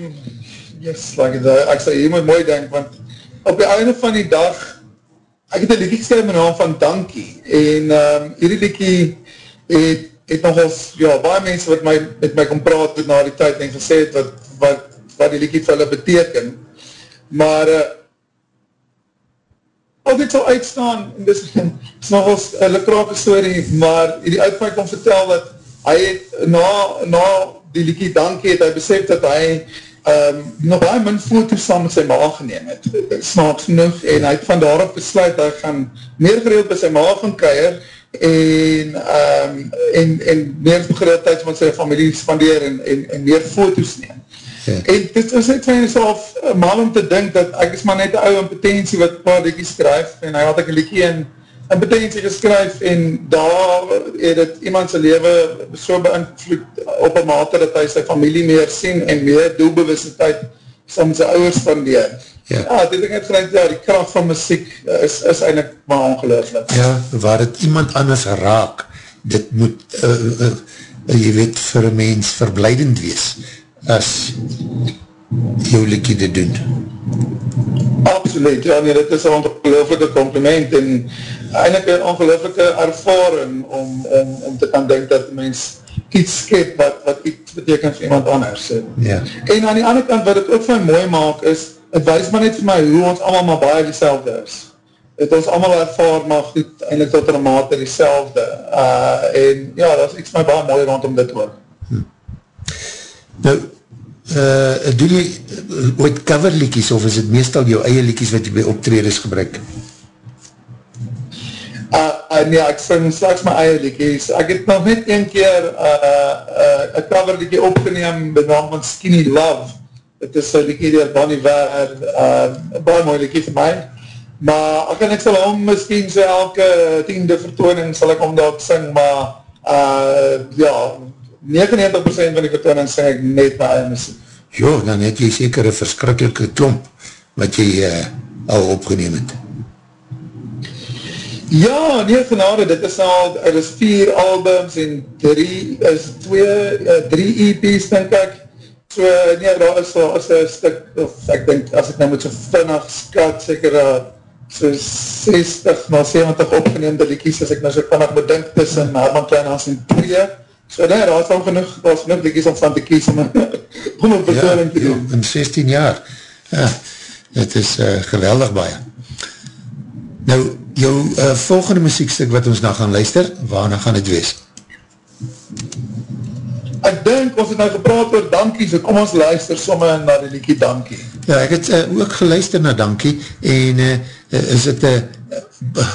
yes, like it, ek sal hier moet mooi denk, want op die einde van die dag, ek het een liekie geskryf met naam van Dankie, en um, hierdie liekie het, het nogals, ja, baie mense wat my, met my kom praat na die tyd en gesê het wat, wat, wat die liekie vir hulle beteken, maar, uh, al dit sal uitstaan, en dis is nogals een lukrake story, maar die uitvaart kon vertel dat hy het na, na die liekie dankie het, hy besef dat hy um, nog baie min foto's saam met sy maag geneem het, snaaks genoeg, en hy het van daarop besluit, hy gaan meer gereeld by sy maag gaan keier, en, um, en, en meer gereeld tyd met sy familie spandeer, en, en, en meer foto's neem. Ja. En dit is net van jezelf eh, mal om te dink dat ek is maar net een ouwe impotentie wat paar dikkie skryf en hy had ek een liekie in impotentie geskryf en daar het het iemand sy leven so beïnvloed op een mate dat hy sy familie meer sien en meer doelbewuste tyd som sy ouders spandeer. Ja, ja dit ek gelijk, ja, die kracht van muziek is, is eindelijk maar ongelooflik. Ja, waar het iemand anders raak, dit moet, uh, uh, jy weet, vir een mens verblijdend wees as jou liekie te doen. Absoluut, ja nee, dit is een ongelooflike compliment en eindelijk een ongelooflike ervaring om, om, om te kan denk dat mens iets skep wat, wat iets betekent vir iemand anders. Ja. En aan die andere kant wat het ook vir mooi maak is, het wees maar net vir my hoe ons allemaal maar baie die selfde is. Het ons allemaal ervaar maar goed eindelijk tot een mate die selfde. Uh, en ja, dat is iets my baie mooi rondom dit ook. Hm. Nou, uh, doen jy uh, ooit coverlikies of is het meestal jou eie likies wat jy by optreders gebruik? Uh, uh, nee, ek sing straks my eie likies. Ek het nog net een keer een uh, uh, uh, coverlikie opgeneem benaam van Skinny Love. Het is een likie die Bonnie Waar, uh, een baie mooi likie vir my. Maar ek kan ek sal om, miskien so elke tiende vertooning sal ek om dat sing, maar uh, ja, 99% van die vertooning sê ek net my eie muziek. Jo, dan het jy seker een verskrikkelike klomp wat jy uh, al opgeneem het. Ja, nee genade, dit is al, er is vier albums en drie, is twee, uh, drie EP's denk ek. So, nee, daar is al, is een stuk, of ek denk, as ek nou moet so vinnig skat, seker uh, so 60 na 70 opgeneemde liedjes, as ek nou so vinnig bedink tussen Herman Kleinhans en twee, So nee, daar is al genoeg, daar is genoeg dikies om van te kies om, om een vertoning ja, te doen. In 16 jaar. Ja, het is uh, geweldig baie. Nou, jou uh, volgende muziekstuk wat ons nou gaan luister, waarna gaan het wees? Ek denk, ons het nou gepraat oor Dankie, so kom ons luister somme na die liekie Dankie. Ja, ek het uh, ook geluister na Dankie, en uh, is het een uh,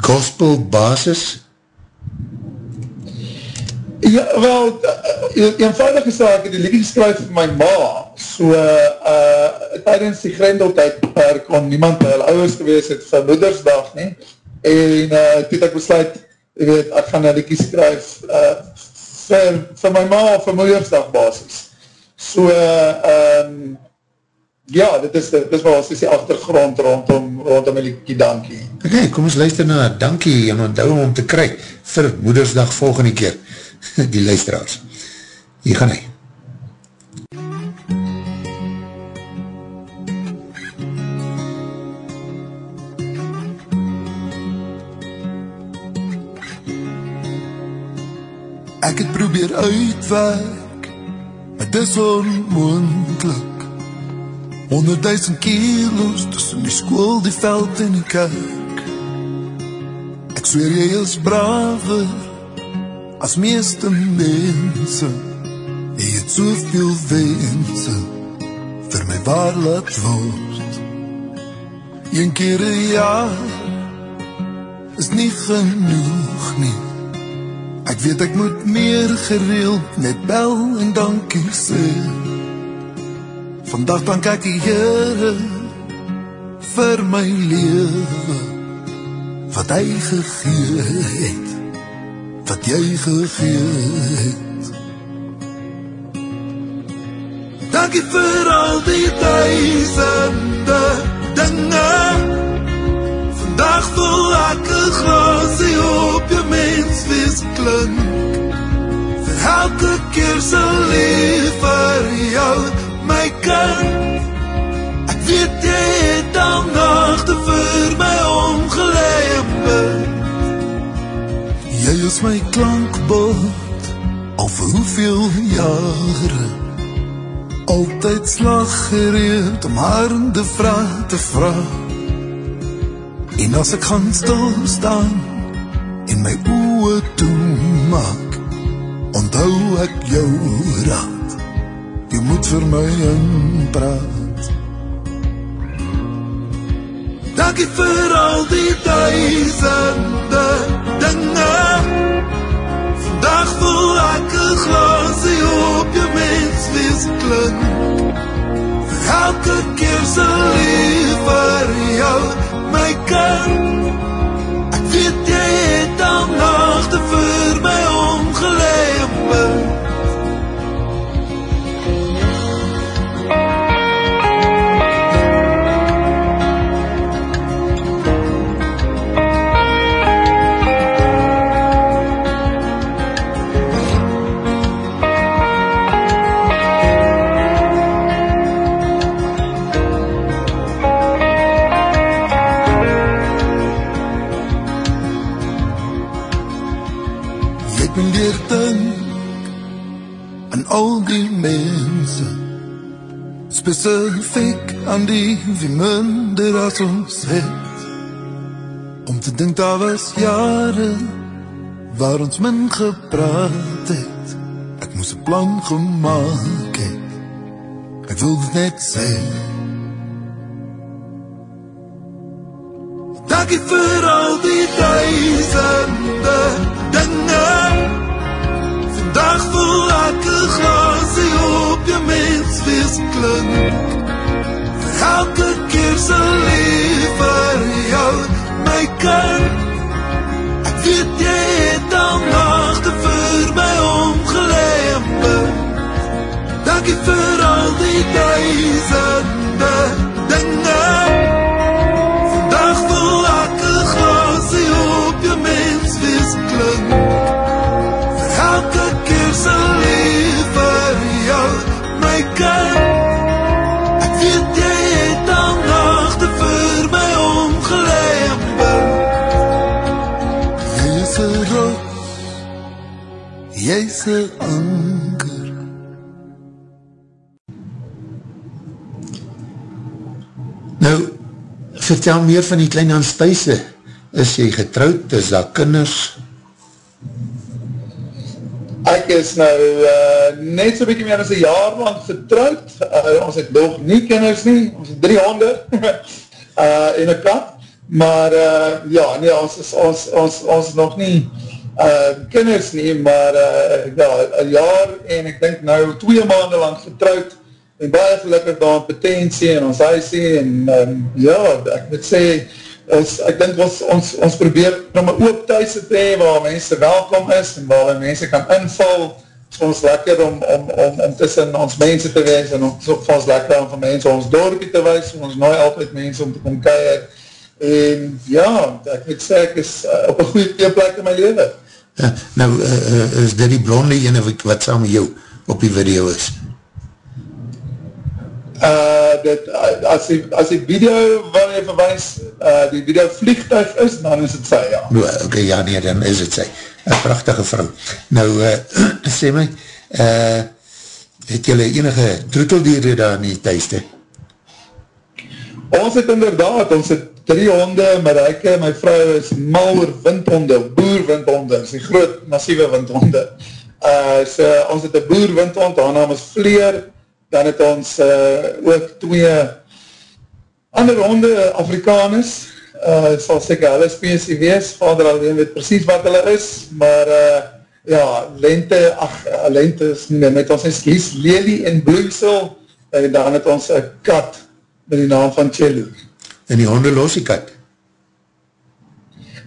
gospel basis? Ja, wel, uh, eenvoudig is dat ek die liedje geskryf vir my ma, so uh, tydens die grendeltijd, er kon niemand by hulle ouders gewees het vir moedersdag nie, en uh, toe het ek besluit, ek weet, ek gaan een liekie skryf uh, vir, vir my ma of vir moedersdag basis. So, um, ja, dit is, dit is wel die achtergrond rondom, rondom die liekie dankie. Okay, kom ons luister na dankie en onthou om te kry vir moedersdag volgende keer, die luisteraars. Hier gaan hy. Ek het probeer uitwerk, het is onmoendlik. Honderdduisend kilo's tussen die school, die veld en die kerk. Ek zweer jy is braver as meeste mense. Jy het soveel wense vir my waar laat word. Een keer een jaar is nie genoeg nie. Ek weet ek moet meer gereeld net bel en dankie sê. Vandag dank ek die Here vir my lewe wat hy gegee het, wat jy gegee het. Dankie vir al die duisende dinge. Vandag voel ek 'n glasie op jou menswees klink. Vir elke keer se lief vir jou, my kind. Ek weet jy het dan nagte vir my omgelei en bid. Jy is my klankbord al vir hoeveel jare. Altyd slag gereed om harde vrae te vra. En as ek gaan stil staan en my oë toemaak, onthou ek jou raad. Jy moet vir my inpraat. Dankie vir al die duisende dinge. Vandag voel ek 'n glasie op jou menswees klink. Vir elke keer se lief vir jou my kind. Ek weet jy het dan nagte vir my omgelei die mense Spesifiek aan die wie minder as ons het. Om te dink daar was jare waar ons min gepraat het. Ek moes een plan gemaakt het. Ek wil dit net sê. Dankie vir al die duisende dinge Vandag voel ek 'n glasie op jou menswees klink. Vir elke keer se lief vir jou, my kind. Ek weet jy het al nagte vir my bid Dankie vir al die duisende dinge. Vandag voel ek 'n glasie op jou menswees klink jy is 'n anker Nou, vertel meer van die klein Hans Thijsse. Is jy getrouwd? Is daar kinders? Ek is nou uh, net so bykie meer as een jaar lang getrouwd. Uh, ons het nog nie kinders nie. Ons het drie honde uh, en een kat. Maar uh, ja, nee, ons is ons, ons, ons nog nie uh, kinders nie, maar uh, ja, een jaar en ek denk nou twee maanden lang getrouwd en baie gelukkig daar in potentie en ons huisie en um, ja, ek moet sê, ons, ek dink ons, ons, ons probeer om een oop thuis te hee waar mense welkom is en waar mense kan inval, is ons lekker om, om, om, om tussen ons mense te wees en ons ook ons lekker om van mense ons dorpie te wees, ons nooi altyd mense om te kom keier en ja, ek moet sê ek is uh, op een goeie plek in my leven. Ja, nou, uh, is dit die blonde ene wat saam met jou op die video is? Uh, dit, as, die, as die video wat jy verwijs, uh, die video vliegtuig is, dan is het sy, ja. No, ok, ja, nee, dan is het sy. Een prachtige vrou. Nou, uh, sê my, uh, het jylle enige troeteldier daar in die thuisde? Ons het inderdaad, ons het drie honde, Marijke, my vrou is mal oor windhonde, boerwindhonde, is die groot, massieve windhonde. Uh, so, ons het een boerwindhond, haar naam is Vleer, dan het ons uh, ook twee ander honde Afrikaners, uh, sal seker hulle spesie wees, vader alleen weet precies wat hulle is, maar uh, ja, lente, ach, lente is nie meer, met ons is kies, Lely en Bloemsel, en dan het ons een kat, met die naam van Cello. En die honde los die kat?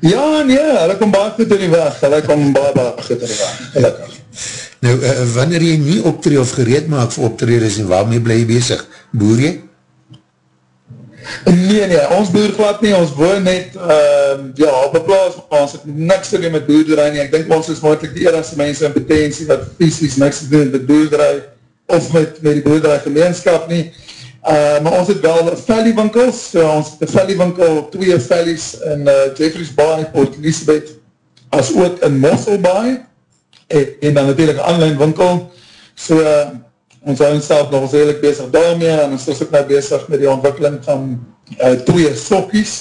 Ja, nee, hulle kom baie goed in die weg, hulle kom baie, baie goed in die weg, gelukkig. Nou, uh, wanneer jy nie optree of gereed maak vir optreders en waarmee bly jy bezig? Boer jy? Nee, nee, ons boer glad nie, ons woon net, uh, ja, op een plaas, ons het niks te doen met boerderij nie, ek denk ons is moeilijk die eerste mense in potentie wat fysisk niks te doen met boerderij, of met, met die boerderij gemeenskap nie, uh, maar ons het wel felly winkels, so ons het een felly winkel, twee fellies in uh, Jeffreys Bay, Port Elizabeth, as ook in Mossel Bay, en, en dan natuurlijk een online winkel, so uh, ons hou ons self nog ons redelijk bezig daarmee, en ons is ook nou bezig met die ontwikkeling van uh, twee sokkies,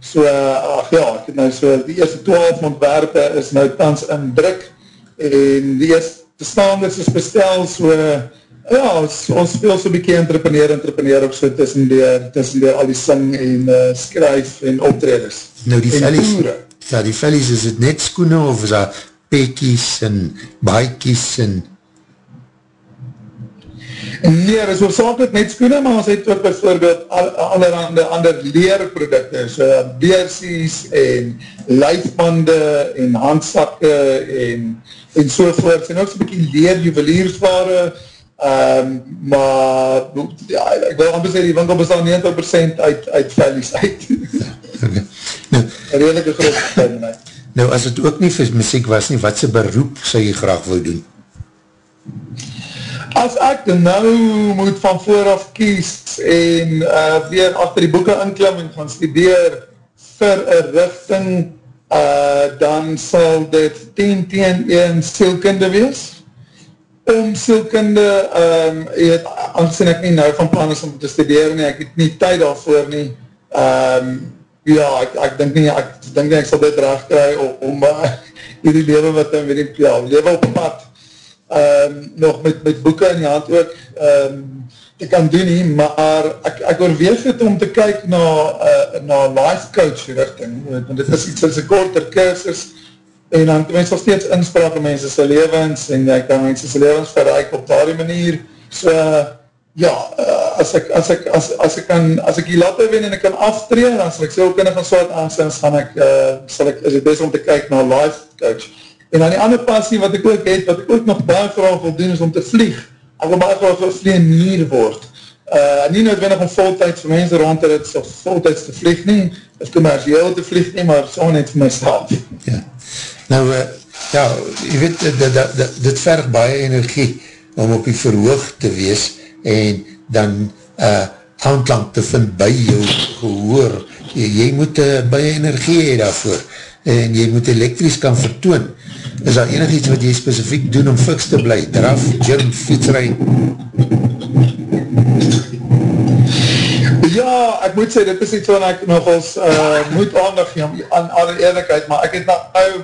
so, uh, ach ja, ek het nou so, die eerste 12 ontwerpe is nou tans in druk, en die eerste standers is bestel, so, uh, ja, ons, ons speel so bykie entrepreneur, entrepreneur ook so tussen die, tussen die al die sing en uh, skryf en optreders. Nou die vellies, ja die vellies, is het net skoene of is dat pekies en baiekies en... Nee, dit is oorzakelijk net skoene, maar ons het ook bijvoorbeeld allerhande ander leerprodukte, so beersies en lijfbande en handsakke en, en sovoort, en ook so'n bykie leer juweliersware, um, maar ja, ek wil amper sê, die winkel bestaan 90% uit, uit vellies uit. okay. nou, redelijke groot verskynheid. Nou, as het ook nie vir muziek was nie, wat sy beroep sy jy graag wil doen? As ek nou moet van vooraf kies en uh, weer achter die boeken inklim en gaan studeer vir een richting, uh, dan sal dit 10 teen 1 sielkunde wees. Om sielkunde, um, het, aangezien ek nie nou van plan is om te studeer nie, ek het nie tyd daarvoor nie, um, ja, ek, ek dink nie, ek dink nie, ek sal dit recht kry om, om uh, hierdie leven wat in, weet ek, ja, leven op pad, um, nog met, met boeken in die hand ook, um, te kan doen nie, maar ek, ek oorweeg het om te kyk na, uh, na life coach richting, want dit is iets as een korter kursus, en dan mens nog steeds inspraak in mense sy levens, en jy kan mense sy levens verreik op daardie manier, so, ja, uh, as ek, as ek, as, as ek kan, as ek die latte wen en ek kan aftree, dan sal ek sê, ook in van soort aansins, gaan ek, uh, sal ek, is het best om te kyk na life coach. En dan die ander passie wat ek ook het, wat ek ook nog baie graag wil doen, is om te vlieg. Ek wil baie graag wil vliegenier word. Uh, nie noodwendig om voltijds vir mense rond te rit, of voltijds te vlieg nie, of commercieel te vlieg nie, maar so net vir myself. Ja. Nou, uh, ja, jy weet, dit, dit verg baie energie om op die verhoog te wees, en dan uh, aanklank te vind by jou gehoor. Jy, jy moet uh, baie energie hee daarvoor en jy moet elektrisch kan vertoon. Is daar enig iets wat jy specifiek doen om fiks te bly? Draf, gym, fietsrij? Ja, ek moet sê, dit is iets wat ek nogals uh, moet aandag gee aan alle eerlijkheid, maar ek het nou,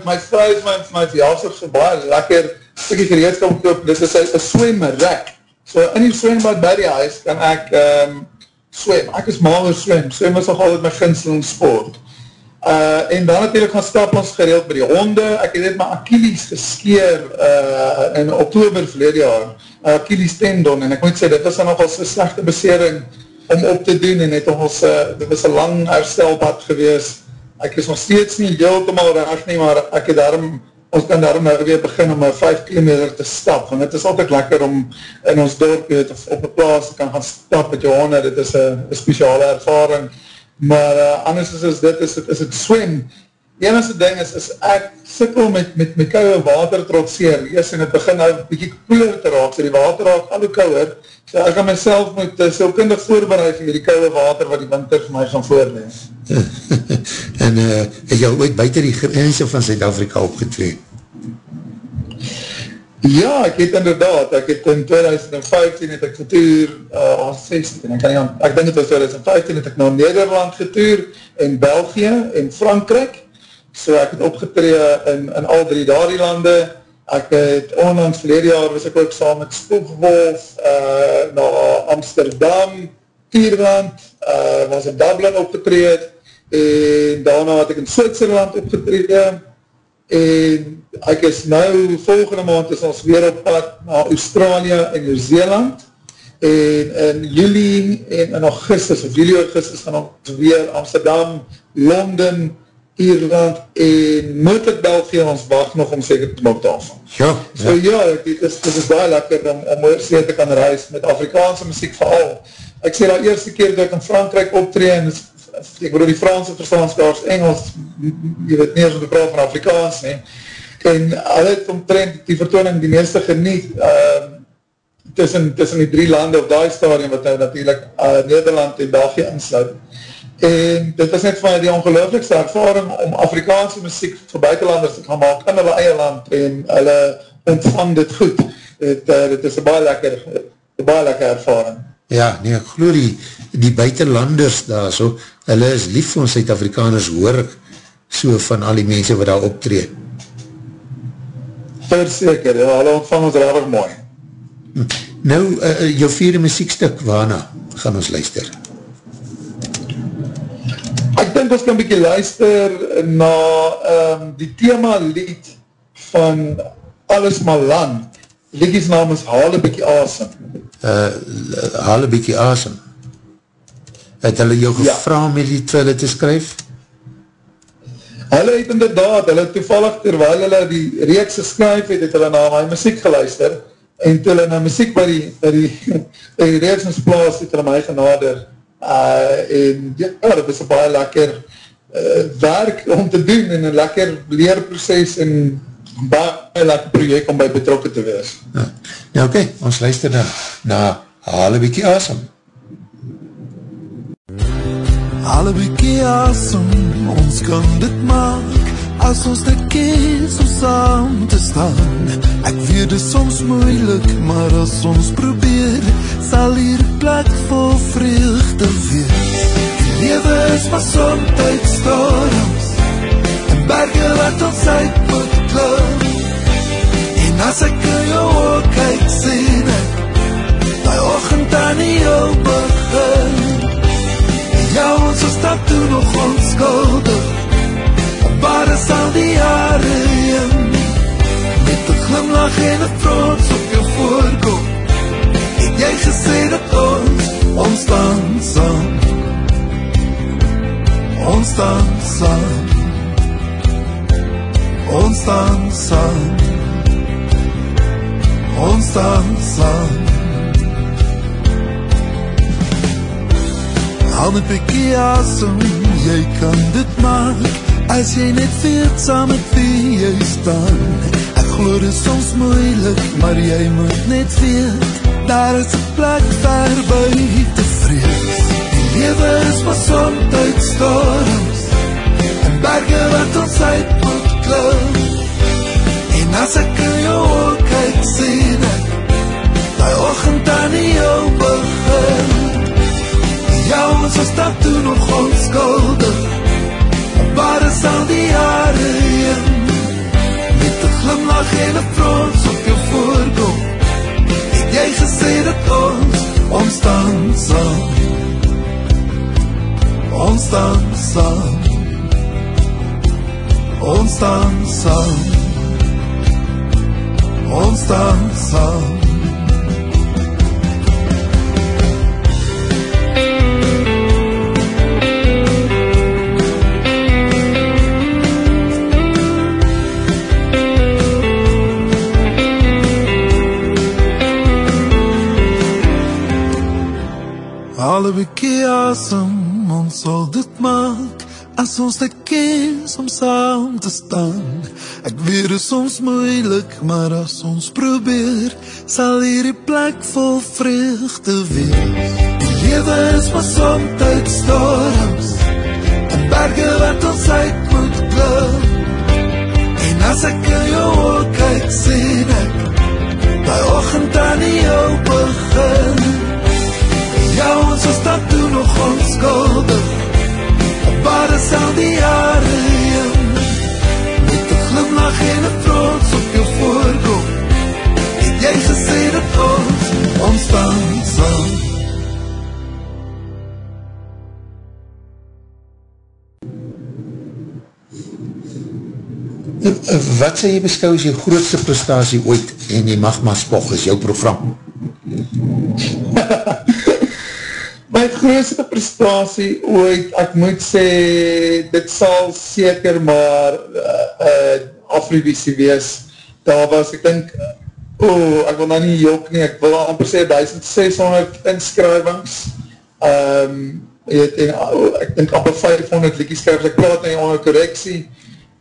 my vrou is my, my verjaarsdag so baie lekker stikkie gereedskap koop, dit is een swemmerrek So in die swembad by die huis kan ek um, swem. Ek is mal oor swem. Swem is nog altijd my ginsling sport. Uh, en dan natuurlijk gaan stap ons gereeld by die honde. Ek het net my Achilles geskeer uh, in oktober verlede jaar. Achilles tendon. En ek moet sê, dit was dan nogal so slechte besering om op te doen en het ons, uh, dit was een lang herstelbad gewees. Ek is nog steeds nie heeltemaal recht nie, maar ek het daarom, ons kan daarom nou weer begin om 5 km te stap, want het is altijd lekker om in ons dorp weet, of op een plaas te kan gaan stap met jou honde, dit is een speciale ervaring, maar uh, anders is, is dit, is, is het swem, enige ding is, is ek sikkel met, met, met kouwe water trotseer, yes, en het begin nou bykie koeler te raak, so die water raak al hoe kouwer, so ek gaan myself moet uh, sokundig voorbereid vir die kouwe water wat die winter vir my gaan voorlees. en uh, het jy ooit buiten die grense van Zuid-Afrika opgetree? Ja, ek het inderdaad, ek het in 2015 het ek getoer, uh, 16, ek, kan nie, ek denk het was 2015 het ek na Nederland getoer, in België, in Frankrijk, so ek het opgetree in, in al drie daar die lande, ek het onlangs verlede jaar was ek ook saam met Spoegwolf uh, na Amsterdam, Tierland, uh, was in Dublin opgetree, en daarna had ek in Zwitserland opgetree, en ek is nou, volgende maand is ons weer op pad na Australië en Nieuw-Zeeland, en in juli en in augustus, of juli augustus gaan ons weer Amsterdam, Londen, Ierland en moeilijk België ons wacht nog om seker te maak daarvan. Ja, ja. So ja, dit is, dit is baie lekker om, om oorseer te kan reis met Afrikaanse muziek vooral. Ek sê dat eerste keer dat ek in Frankrijk optree en ek bedoel die Franse verstaanskaars, Engels, jy weet nie eens om te praat van Afrikaans nie. En al het omtrend die vertooning die meeste geniet uh, tussen, tussen die drie lande op die stadium wat nou natuurlijk uh, Nederland en België insluit. En dit is net van die ongelooflikste ervaring om Afrikaanse muziek vir buitenlanders te gaan maak in hulle eie land en hulle ontvang dit goed. Het, uh, dit is een baie lekker, een baie lekker ervaring. Ja, nee, ek geloof die, die buitenlanders daar so, hulle is lief van Suid-Afrikaners hoor so van al die mense wat daar optree. Verseker, ja, hulle ontvang ons rarig mooi. Nou, uh, jou vierde muziekstuk, waarna gaan ons luister? Dink ons kan bykie luister na um, die thema lied van Alles Malan. Liedjes naam is Hale Bykie Asem. Uh, Hale Bykie Asem. Het hulle jou gevra ja. met die twille te skryf? Hulle het inderdaad, hulle toevallig terwijl hulle die reeks geskryf het, het hulle na my muziek geluister, en toe hulle na muziek by die, by die, by die reeks in plaas, het hulle my genader, uh, en ja, dat is een baie lekker uh, werk om te doen, en een lekker leerproces, en baie lekker project om by betrokken te wees. Ja, ja oké, okay. ons luister na, na Halle Bykie Awesome. Halle Bykie Awesome ons kan dit maak as ons dit kies om saam te staan ek weet dit soms moeilik maar as ons probeer sal hier plek vol vreugde wees. Die lewe is maar somtyd storms en berge wat ons uit moet klim en as ek in jou oor kyk sien ek my ochend aan die jou begin. Ja, ons is dat toen nog onskuldig Waar is al die jare in Met een glimlach en een trots op jou voorkom Het jy gesê dat ons Ons dan saam Ons dan saam Ons dan saam Ons dan saam Hou met bykie asem, jy kan dit maak As jy net weet saam met wie jy staan Ek geloof dit soms moeilik, maar jy moet net weet Daar is een plek ver buiten vrees. Die lewe is maar somtyd storms En berge wat ons uit moet klim. En as ek in jou oor kyk, sien ek Die ochend aan jou begin. Ja, ons was dat toen nog onskuldig Waar is al die jare heen? Met een glimlach en een trots op jou voorkom Het jy gesê dat ons Ons dan saam? Ons dan saam. Ons dan saam. Ons dan saam haal 'n bietjie asem, ons sal dit maak. As ons te staan. Ek dit is soms moeilik Maar as ons probeer Sal hierdie plek vol vreugde wees. Die lewe is maar somtijds storms En berge wat ons uit moet klim. En as ek in jou oor kyk sien ek Die ochend aan die jou begin Ja, ons was dat toen nog onskuldig waar is al die jare heen? Met een glimlach en een trots op jou voorkom, het jy gesê dat ons ontstaan sal. Wat sê jy beskou as jou grootste prestatie ooit en die Magma Spog is jou program? My grootste prestatie ooit, ek moet sê, dit sal seker maar uh, uh, Afribisie wees. Daar was, ek dink, oh, ek wil nou nie jok nie, ek wil amper sê 1600 inskrywings. Um, het, en, oh, ek dink amper 500 liekies skryf, ek praat nie onder correctie.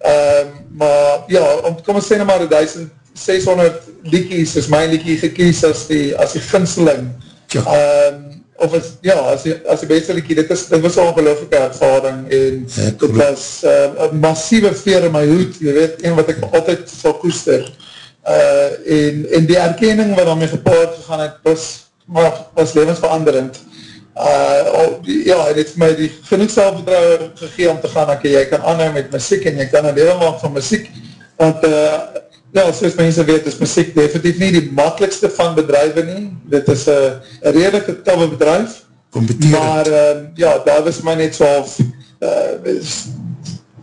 Um, maar ja, om, kom ons sê nou maar 1600 liekies is my liekie gekies as die, as die ginseling. Um, of is, ja, as die, as die beste liekie, dit, is, dit was een ongelooflijke ervaring en ja, dit was uh, een massieve veer in my hoed, jy weet, een wat ek altyd sal koester. Uh, en, en die erkenning wat aan my gepaard gegaan het, was, maar, was levensveranderend. Uh, ja, het het my die genoeg selfvertrouwe gegeen om te gaan, ok, jy kan aanhou met muziek en jy kan een leven maak van muziek, want uh, ja, soos mense weet, is muziek definitief nie die makkelijkste van bedrijven nie, dit is een redelike taffe bedrijf, maar uh, ja, daar was my net so half, uh,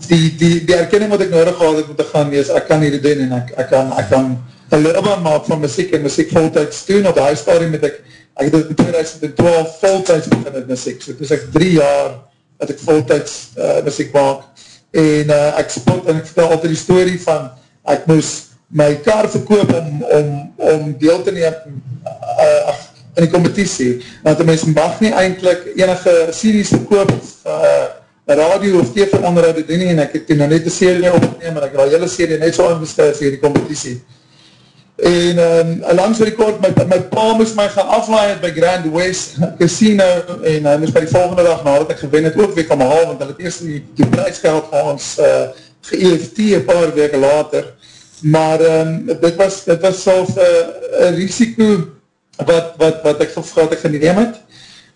die, die, die erkenning wat ek nodig gehad het om te gaan, is, ek kan hierdie doen en ek, ek kan, ek kan een leven maak van muziek en muziek voltijds doen, op die huisstadium het ek ek het in 2012 voltijds begin met muziek, so dus ek drie jaar dat ek voltijds uh, muziek maak, en uh, ek spot en ek vertel altyd die story van, ek moes my kar verkoop om, om, om deel te neem uh, in die competitie, want die mens mag nie eindelijk enige series verkoop, uh, radio of TV onderhoud doen nie, en ek het toen nou net die serie opneem, en ek het al hele serie net so aangestel vir die competitie, en um, langs die kort, my, my pa moest my gaan aflaai by Grand West Casino, en hy moest by die volgende dag, nadat ek gewen het, ook weer kan haal, want hy het eerst die, die prijsgeld van ons uh, ge-EFT een paar weke later, maar um, dit was, dit was self uh, een risiko wat, wat, wat ek wat ek geneem het,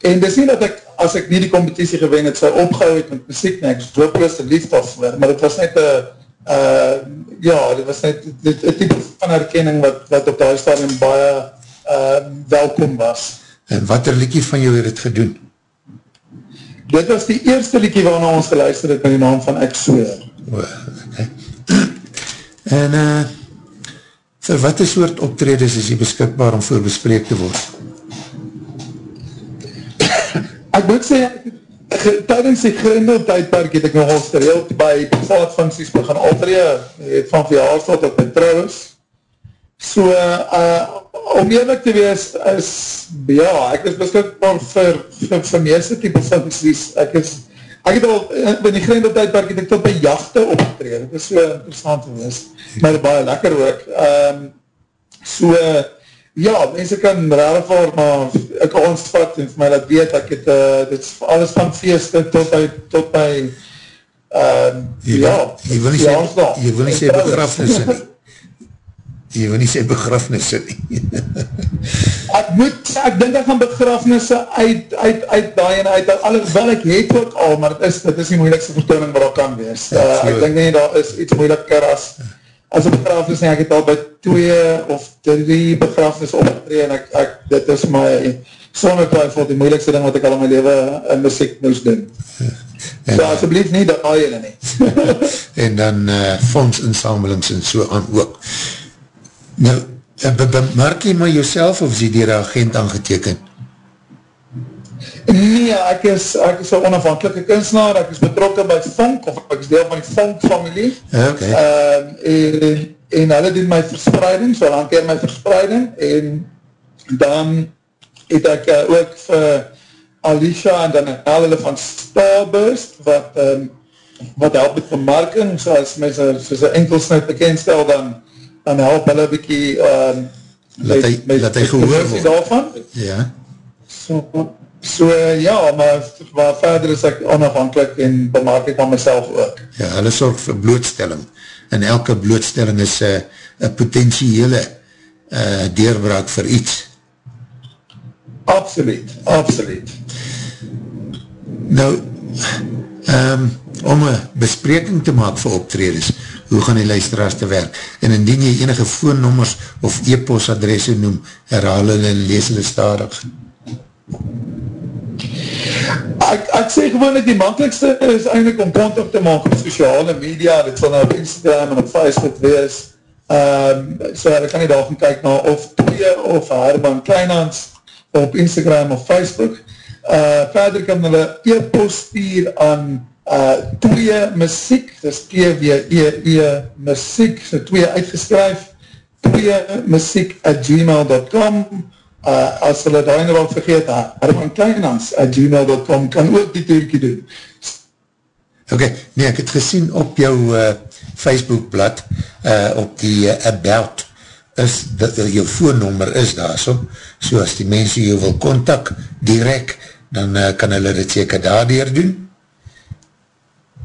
en dis nie dat ek, as ek nie die competitie gewen het, sou opgehou het met muziek, nie, ek is dooploos te lief af, maar dit was net een uh, ja, dit was net een type van herkenning wat, wat op die stadium baie uh, welkom was. En wat er liekie van jou het het gedoen? Dit was die eerste liekie waarna ons geluister het met die naam van Ek Sweer. Oh, okay. En uh, vir wat is soort optredes is jy beskikbaar om voor bespreek te word? Ek moet sê, tydens die grindeltijdperk het ek nogal gereeld by privaat funksies begin optree, het van verjaarsdag tot my trouwens. So, uh, om eerlijk te wees, is, ja, ek is beskikbaar vir, vir, vir meeste type funksies. Ek is, ek het al, by die grindeltijdperk het ek tot by jachte opgetree, dit is so interessant geweest, maar baie lekker ook. Um, so, Ja, mense kan raarvaar, maar ek ontsvat en vir my laat weet, ek het, uh, dit is alles van feeste tot by, tot by, uh, jy ja, jy wil nie sê, jy wil nie sê begrafnisse nie. Jy wil nie sê begrafnisse nie. ek moet, ek dink ek gaan begrafnisse uit, uit, uit daai en uit, alhoewel ek het ook al, maar het is, dit is die moeilikste vertoning wat al kan wees. Ja, uh, ek dink nie, daar is iets moeiliker as, as een begrafnis nie, ek het al by twee of drie begrafnis opgetree en ek, ek, dit is my sonder twyfel die moeilikste ding wat ek al in my leven in muziek moest doen. En, so asjeblief nie, dat haal jylle nie. en dan uh, fondsinsamelings en so aan ook. Nou, bemerk jy maar jyself of is jy dier agent aangeteken? Nee, ek is, ek is een onafhankelijke kunstenaar, ek is betrokken by Funk, of ek is deel van die Funk familie. Okay. Um, en, en hulle doen my verspreiding, so hulle hankeer my verspreiding, en dan het ek uh, ook vir Alicia en dan haal hulle van Starburst, wat, um, wat help met vermarking, so as mense soos een enkelsnit bekendstel, dan, dan help hulle bykie um, Laat hy- laat hy gehoor word. daarvan. Ja, So, so ja, maar, maar verder is ek onafhankelijk en bemark ek van myself ook. ja, hulle sorg vir blootstelling. En elke blootstelling is eh, een potentiële uh, deurbraak vir iets. Absoluut, absoluut. Nou, um, om een bespreking te maak vir optreders, hoe gaan die luisteraars te werk? En indien jy enige foonnommers of e-postadresse noem, herhaal hulle en lees hulle stadig. Ek, ek sê gewoon dat die makkelijkste is eindelijk om contact te maak op sociale media, dit sal nou op Instagram en op Facebook wees, um, so dan kan jy daar gaan kyk na of Twee of Herman Kleinhans op Instagram of Facebook. Uh, verder kan hulle e-post stuur aan uh, Twee Muziek, dis T-W-E-E Muziek, so twee uitgeskryf, Twee Muziek at gmail.com uh, as hulle daar nou al vergeet, uh, Herman Kleinhans at gmail.com kan ook die toerkie doen. Ok, nee, ek het gesien op jou uh, Facebookblad, uh, op die uh, About, is dat uh, jou foonnummer is daar so, so as die mense jou wil contact direct, dan uh, kan hulle dit seker daardoor doen.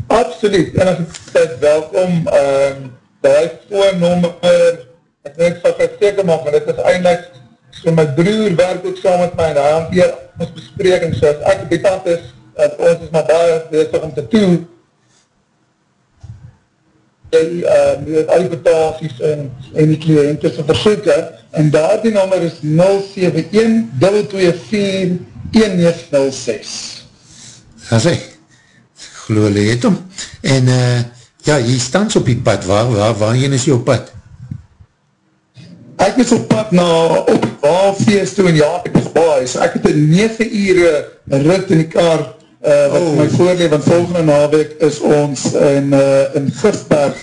Absoluut, en as ek welkom, um, die voornommer, ek denk sal ek seker maak, en dit is eindelijk, so my broer werk ook saam met my, en hy hanteer ons bespreking, so as ek pad is, dat ons is maar baie bezig om te doen, jy uh, met al die betaties en, en die kliënte se versoeke, en daar die nummer is 071-224-1906. As hy, geloof hulle het hom. En uh, ja, jy stans op die pad, waar, waar, waarheen is jy op pad? Ek is op pad na op die waalfeest toe in Japikes Baai, so ek het een 9 ure rit in die kar uh, wat oh. my voorleef, want volgende naweek is ons in, uh, in Gifberg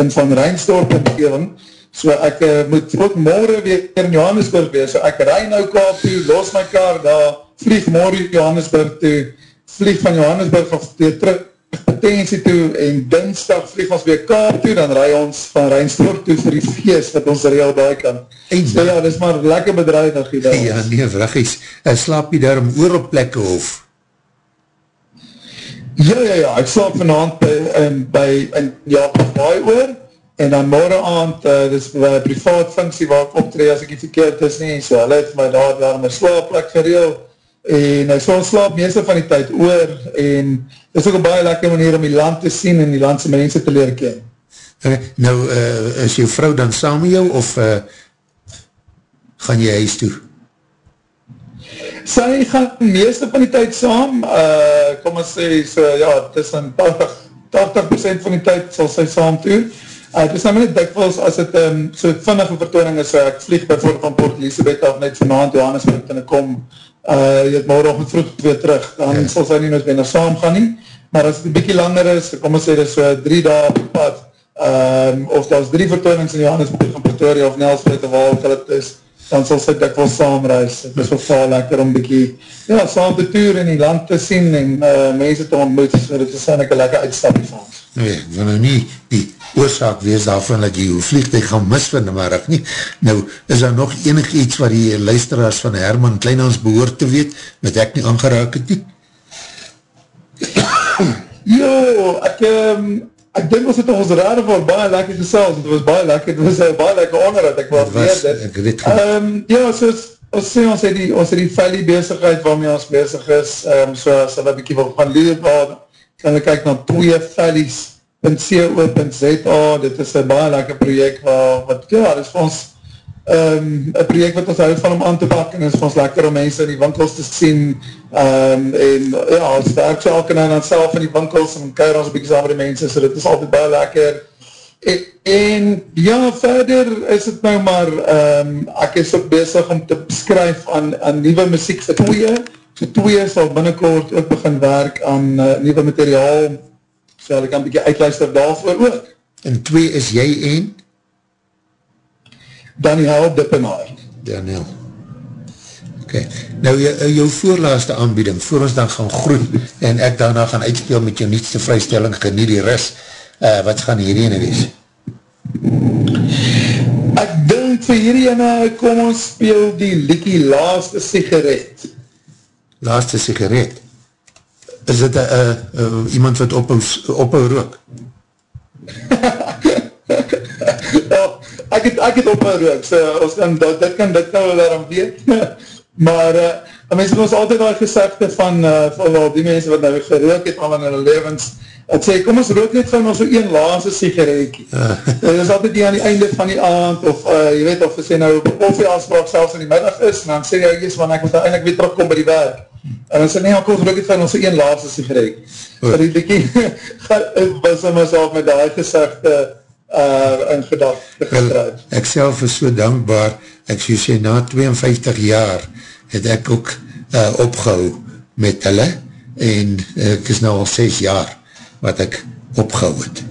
in Van Rijnsdorp in Keving, so ek uh, moet ook morgen weer in Johannesburg wees, so ek rij nou kaap toe, los my kar daar, vlieg morgen Johannesburg toe, vlieg van Johannesburg of weer terug potensie toe en dinsdag vlieg ons weer kaart toe, dan rij ons van Rijnsdorp toe vir die feest wat ons reel daar kan. En So ja, dit is maar lekker bedrijf hier daar. Ja, nee, vruggies. Uh, slaap jy daar om oor op plekke of? Ja, ja, ja, ek slaap vanavond by, in, by in Japan Baai oor, en dan morgen aand, uh, dit is by privaat functie waar ek optree as ek nie verkeerd is nie, so hulle het my daar, daar my slaapplek gereel, en hy sal slaap meeste van die tyd oor, en dit is ook een baie lekker manier om die land te sien en die landse mense te leer ken. Okay, nou, uh, is jou vrou dan saam met jou, of uh, gaan jy huis toe? Sy gaan meeste van die tyd saam, uh, kom ons sê, so, ja, tussen 80, 80% van die tyd sal sy saam toe. Uh, het is nou net dikwels, as het um, so vinnige vertooning is, so ek vlieg bijvoorbeeld van Port Elizabeth af net vanavond Johannesburg en ek kom, uh, jy het morgen vroeg weer terug, dan Ja. ja. sal sy nie nog bijna saam gaan nie. Maar as het een bykie langer is, kom ons sê, dit is so drie dae op pad, um, of daar is drie vertoonings in Johannesburg, van Pretoria of Nelspruit, of waar ook al het is, dan sal sy dikwels saamreis. Het is wel vaal lekker om bykie, ja, saam te toer in die land te sien en uh, mense te ontmoet, so dit is eindelijk een lekker uitstapje van ons. Nou ja, ek wil nou nie die oorzaak wees daarvan dat jy jou vliegtuig gaan mis van die middag nie. Nou, is daar nog enig iets wat die luisteraars van Herman Kleinhans behoort te weet, wat ek nie aangeraak het nie? Jo, ek, um, ek dink ons het ons rade voor baie lekker gesels, het was baie lekker, het was uh, baie lekker onderhoud, ek was, waardeer dit. ek weet goed. Um, ja, soos, ons sê, ons het die, ons het die valley bezigheid waarmee ons bezig is, um, so as hulle bykie wil gaan leer, waar, kan hulle kyk na twee valleys.co.za, dit is een baie lekker project, waar, wat, ja, dit is vir ons, um, een project wat ons hou van om aan te pak, en is vir ons lekker om mense in die winkels te sien, um, en ja, ons werk so elke nou dan self in die winkels, en kyk ons bykie saam met die mense, so dit is altijd baie lekker, En, en ja, verder is het nou maar, um, ek is ook bezig om te beskryf aan, aan nieuwe muziek vir twee. So twee sal binnenkort ook begin werk aan uh, nieuwe materiaal, so ek kan bykie uitluister daarvoor ook. En twee is jy en? Daniel Dippenaar. Daniel. Ok. Okay. Nou, jou, jou voorlaaste aanbieding, voor ons dan gaan groen, en ek daarna gaan uitspeel met jou nietste vrystelling, genie die ris, uh, wat gaan hierdie ene wees? Ek dink vir hierdie ene, kom ons speel die liekie laaste sigaret. Laaste sigaret? Is dit uh, uh, uh, iemand wat ophou, ophou rook? ja, ek het, ek het ophou rook, so ons kan, dat, dit kan, dit we daarom weet. maar, uh, mense het ons altyd al gezegde van, uh, van well, die mense wat nou gerook het al in hulle levens, het sê, kom ons rook net van ons so een laatste sigaretkie. Uh. Dit is altyd die aan die einde van die aand, of uh, jy weet, of sê nou, of die afspraak selfs in die middag is, en dan sê jy, yes, man, ek moet eindelijk weer terugkom by die werk. En dan sê, nee, ek rook net van ons een laatste sigaretkie. So die dikkie, was in myself met die gezegde, uh, in gedachte getruid. Ek self is so dankbaar, ek so sê, na 52 jaar, het ek ook uh, opgehou met hulle, en ek is nou al 6 jaar, wat ek opgehou het.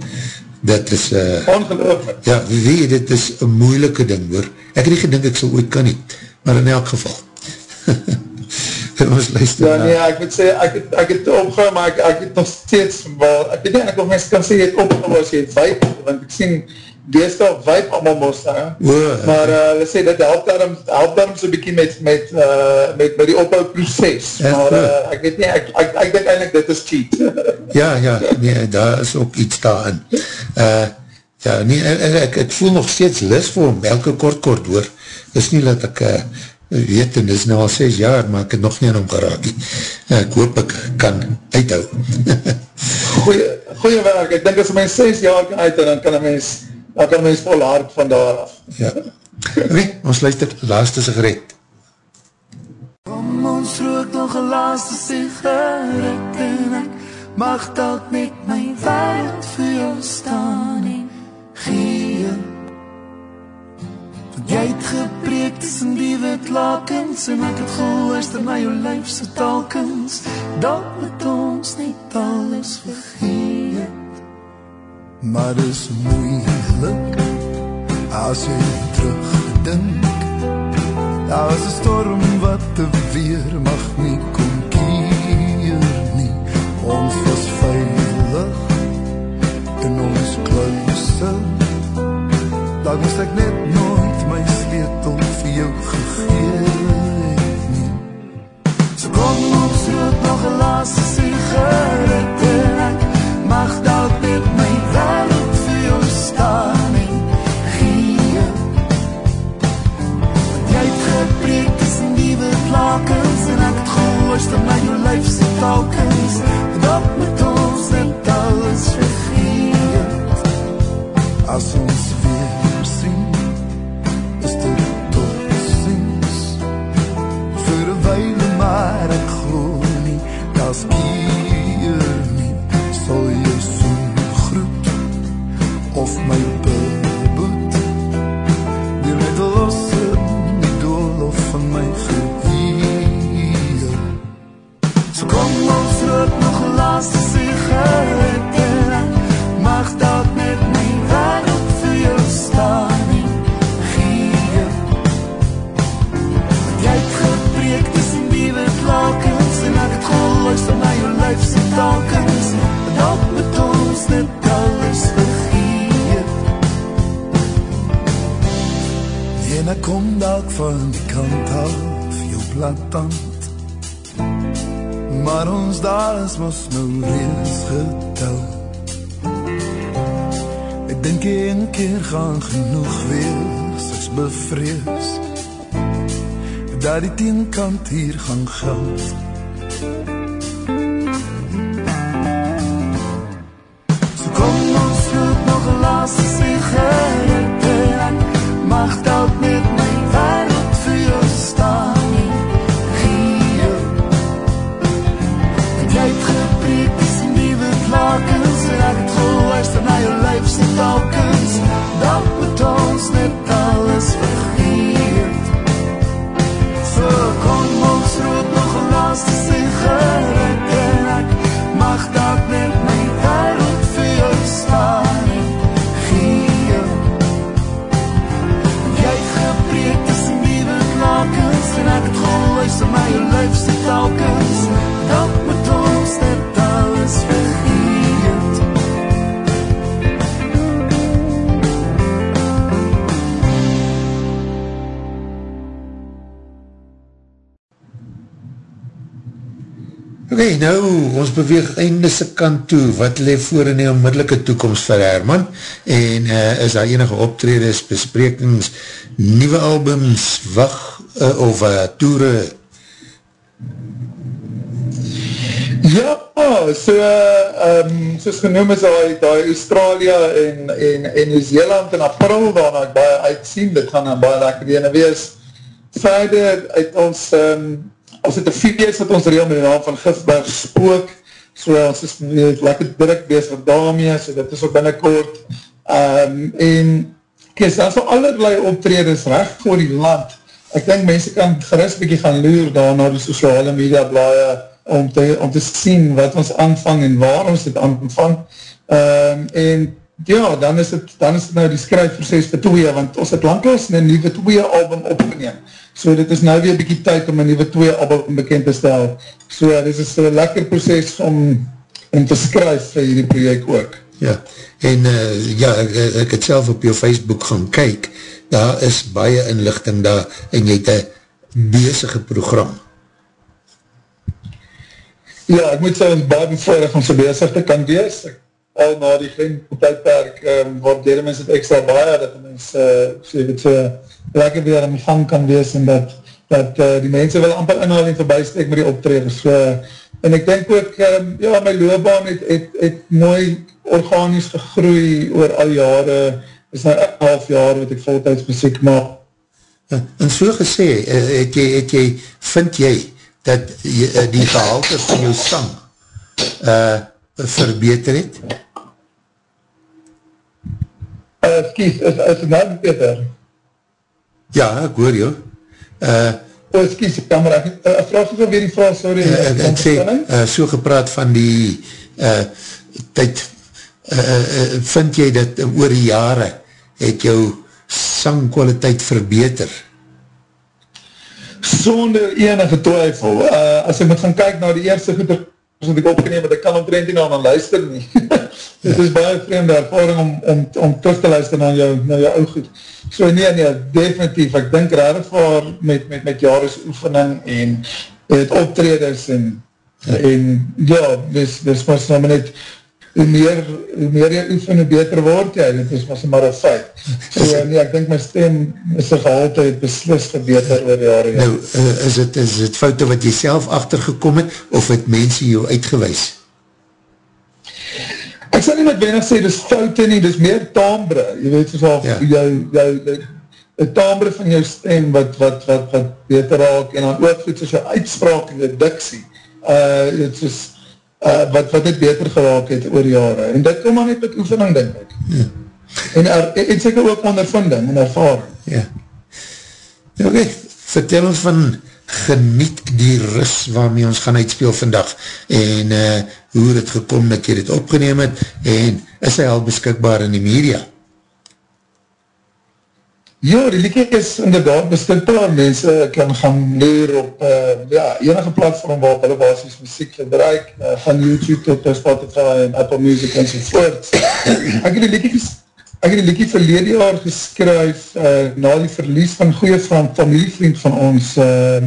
Dit is... Uh, Ongelooflijk. Ja, wie, dit is een moeilike ding hoor. Ek het nie gedink ek sal ooit kan nie, maar in elk geval. ons luister ja, nee, ek moet sê, ek het, ek het opgehou, maar ek, ek het nog steeds, wel, ek weet nie, ek of mens kan sê, jy het opgehou as jy weip, want ek sien, deestal weip allemaal mos, he. maar uh, hulle sê, dit help daarom, help daarom so'n bykie met, met, uh, met, met die ophou proces, ja, maar uh, ek weet nie, ek, ek, ek denk eindelijk dit is cheat. ja, ja, nee, daar is ook iets daarin. Uh, ja, nee, ek, ek, ek voel nog steeds lis vir hom, elke kort kort hoor, is nie dat ek, uh, weet, en dit is nou al 6 jaar, maar ek het nog nie aan hom geraak. Ek hoop ek kan uithou. goeie, goeie werk, ek denk as my 6 jaar kan uithou, dan kan een mens, dan kan een mens vol hard van daar af. ja. Oké, ons luister, laaste sigaret. Kom ons rook nog een laaste sigaret en ek mag dat met my wereld vir jou staan en gee Jy het gepreek tussen die wit lakens en ek het geluister na jou lijfse talkens. Dat met ons net alles vergeet. Maar dis moeilik as jy terugdink. Daar is een storm wat de weer mag nie kom keer nie. Ons was veilig in ons kluise. Dan is ek net vir jou gegee nie. So kom ons rook nog een laaste kom dalk van die kant af, jou platant. Maar ons daar is mos nou reeds getel. Ek dink een keer gaan genoeg wees, ek's bevrees. Dat die teenkant hier gaan geld. Nou, ons beweeg einde se kant toe, wat leef voor in die onmiddellike toekomst vir Herman, en uh, is daar enige optredes, besprekings, nieuwe albums, wacht, uh, of uh, toere? Ja, so, um, soos genoem is die, die Australië en, en, en Nieuw-Zeeland in april, waarna ek baie uitsien, dit gaan een baie lekker ene wees. Verder, uit ons, um, ons het een feest wat ons reel met die naam van Gifberg Spook, so ons is weet, lekker druk bezig daarmee, so dit is ook binnenkort, um, en kies, daar is al allerlei optreders recht voor die land, ek denk mense kan gerust bykie gaan loer daar na die sociale media blaie, om te, om te sien wat ons aanvang en waar ons dit aanvang, um, en ja, dan is het, dan is het nou die skryfproces vir twee, want ons het langkens een nieuwe twee album opgeneem, So dit is nou weer bykie tyd om een nieuwe twee album bekend te stel. So dit is een lekker proces om, om te skryf vir hierdie project ook. Ja, en uh, ja, ek, ek het self op jou Facebook gaan kyk, daar is baie inlichting daar, en jy het een bezige program. Ja, ek moet sê, baie bevoorig om so bezig te kan wees. Al na die tydperk, um, waar derde mens het extra baie, dat mens, uh, so het so, lekker weer aan die gang kan wees, en dat, dat uh, die mense wil amper inhaal en voorbijsteek met die optreders. So, en ek denk ook, um, ja, my loopbaan het, het, het mooi organisch gegroei oor al jare, is nou half jaar wat ek voltijds muziek maak. En so gesê, eh, het jy, het jy, vind jy, dat jy, die gehalte van jou sang uh, verbeter het? Uh, skies, is, is het nou beter? Ja, ek hoor jou. Uh, oh, skies, kamer, ek, uh, vraag ek weer die vraag, sorry. Uh, ek, ek sê, uh, so gepraat van die uh, tyd, uh, uh, vind jy dat uh, oor die jare het jou sangkwaliteit verbeter? Sonder enige twyfel. Uh, as ek moet gaan kyk na die eerste goede wat ek opgeneem, want ek kan omtrent nie na aan luister nie. Dit is baie vreemde ervaring om, om, om terug te luister na jou, na jou oud goed. So nee, nee, definitief, ek dink rarig voor met, met, met jares oefening en het optreders en, ja. en ja, dis, dis maar so net, hoe meer, hoe meer jy oefen, hoe beter word jy, dit is maar een feit. So nee, ek denk my stem is een gehalte het beslis gebeter oor jare. Nou, uh, is, het, is het foute wat jy self achtergekom het, of het mense jou uitgewees? Ek sal nie met weinig sê, dis foute nie, dis meer taambre, jy weet, soos al ja. jou, jou, die taambre van jou stem, wat, wat, wat, wat beter raak, en dan ook goed, soos jou uitspraak en jou diksie, uh, het is, uh, wat, wat het beter geraak het oor jare. En dit kom maar net met oefening, denk ek. Ja. En er, het seker ook ondervinding en ervaring. Ja. ja Oké, okay. vertel ons van geniet die rus waarmee ons gaan uitspeel vandag en uh, hoe het gekom dat jy dit opgeneem het en is hy al beskikbaar in die media? Ja, die liedje is inderdaad beskikbaar, mense kan gaan leer op uh, ja, enige platform waar hulle basis muziek gebruik, uh, van YouTube tot Spotify en Apple Music en sovoort. Ek het die liedje, ek het die liedje verlede jaar geskryf uh, na die verlies van goeie vriend, familievriend van ons, uh,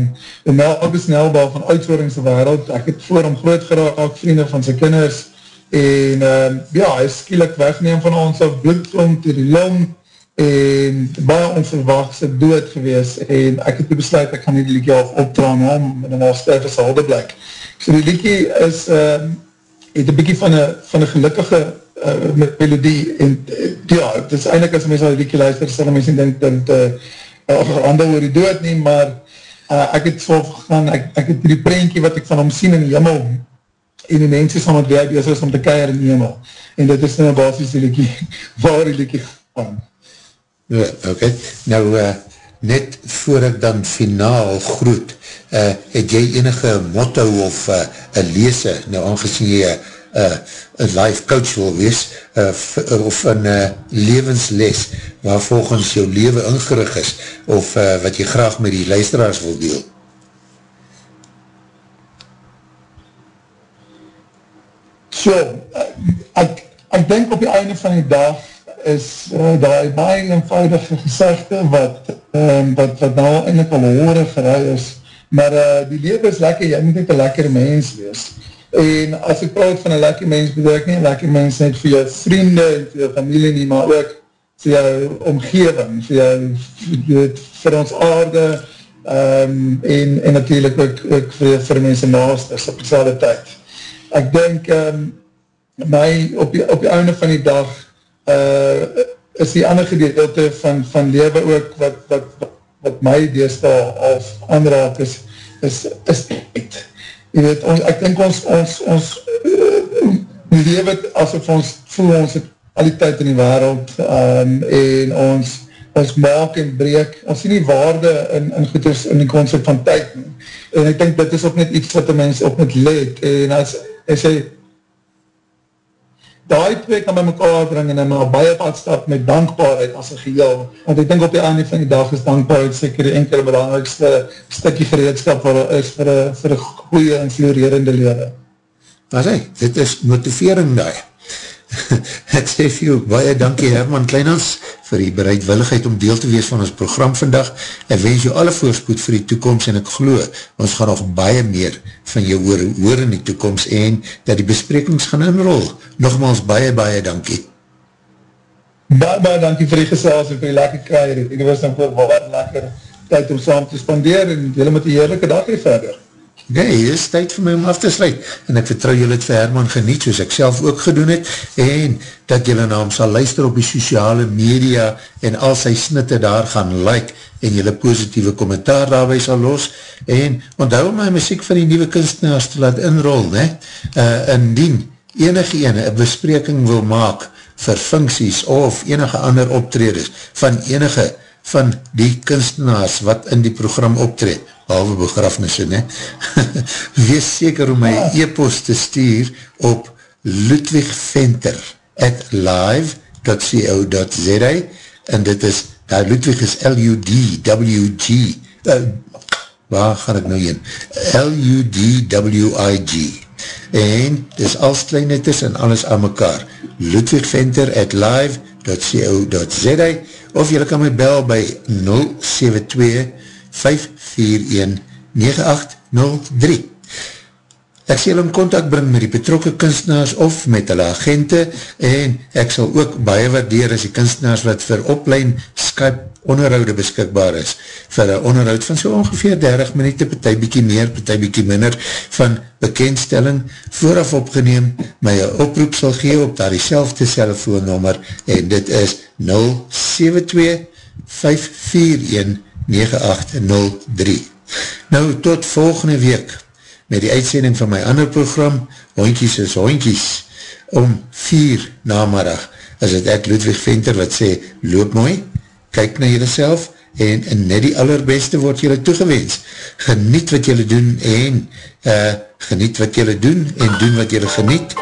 Mel August Nelba van Uitvoeringsde Wereld. Ek het voor hom groot geraak, vrienden van sy kinders, en uh, ja, hy is skielik wegneem van ons, of bloedklomp, die long, en baie onverwachtse dood gewees en ek het besluit ek kan die liedje af optraan om in een sterfes halde blik. So die liedje is uh, het een bykie van van een gelukkige uh, melodie en uh, ja, het is eindelijk as mens al die liedje luister, sal mens nie denk dat uh, er ander oor die dood nie, maar uh, ek het so gegaan, ek, ek het die prentje wat ek van hom sien in die jimmel en die mense sal met wij bezig is om te keir in die jimmel en dit is nou basis die liedje waar die liedje gaan. Ja, ok, nou uh, net voor ek dan finaal groet, uh, het jy enige motto of uh, lese, nou aangezien jy uh, uh, life coach wil wees, uh, of een uh, levensles, waar volgens jou leven ingerig is, of uh, wat jy graag met die luisteraars wil deel. So, ek, ek denk op die einde van die dag is uh, daar baie eenvoudige gezegde wat, um, wat, wat nou eindelijk al horen geruid is, maar uh, die lewe is lekker, jy moet net een lekker mens wees. Uh, En as ek praat van een lekker mens, bedoel ek nie een lekker mens net vir jou vriende en vir jou familie nie, maar ook vir jou omgeving, vir jou, vir ons aarde, um, en, en natuurlijk ook, ook vir, vir mense naast, is op die tijd. Ek denk, um, my, op die, op die einde van die dag, uh, is die ander gedeelte van, van lewe ook, wat, wat, wat, my deestal of aanraak is, is, is niet. Je weet, ons, ek denk ons, ons, ons uh, lewe asof ons voel ons het al die tyd in die wereld um, en ons, ons maak en breek, ons sien die waarde in, in goeders in die concept van tyd en ek denk dit is ook net iets wat die mens op moet let. En as, as hy daai twee kan by mekaar bring en in my baie pad stap met dankbaarheid as een geheel, want ek denk op die einde van die dag is dankbaarheid seker die enkele belangrijkste stikkie gereedskap wat er is vir een, goeie en florerende lewe. Maar sê, dit is motivering daai. ek sê vir jou, baie dankie Herman Kleinans vir die bereidwilligheid om deel te wees van ons program vandag. Ek wens jou alle voorspoed vir die toekomst en ek glo, ons gaan nog baie meer van jou hoor, hoor in die toekomst en dat die besprekings gaan inrol. Nogmaals, baie, baie dankie. Baie, baie dankie vir die gesels en vir die lekker kraaier. Ek was dan vir wat lekker tyd om saam te spandeer en jylle met die heerlijke dag hier verder. Nee, dit is tyd vir my om af te sluit en ek vertrouw julle het vir Herman geniet soos ek self ook gedoen het en dat julle na hom sal luister op die sociale media en al sy snitte daar gaan like en julle positieve kommentaar daarby sal los en onthou my muziek van die nieuwe kunstenaars te laat inrol ne? Uh, indien enige ene een bespreking wil maak vir funksies of enige ander optredes van enige van die kunstenaars wat in die program optred halve begrafnisse, ne? Wees seker om my e-post te stuur op Ludwig Venter at live.co.za en dit is, nou Ludwig is L-U-D-W-G uh, waar gaan ek nou heen? L-U-D-W-I-G en dit is als klein letters en alles aan mekaar Ludwig Venter at live.co.za of jylle kan my bel by 072 541-9803 Ek sal in contact bring met die betrokke kunstenaars of met hulle agente en ek sal ook baie waardeer as die kunstenaars wat vir oplein Skype onderhoude beskikbaar is. Vir een onderhoud van so ongeveer 30 minuut, partij bykie meer, partij bykie minder van bekendstelling vooraf opgeneem, my een oproep sal gee op daar die selfde cellfoonnummer en dit is 072 541 9803. Nou, tot volgende week met die uitsending van my ander program, Hondjies is Hondjies, om 4 namiddag, is het ek Ludwig Venter wat sê, loop mooi, kyk na jylle self, en, en net die allerbeste word jylle toegewens. Geniet wat jylle doen, en uh, geniet wat jylle doen, en doen wat jylle geniet.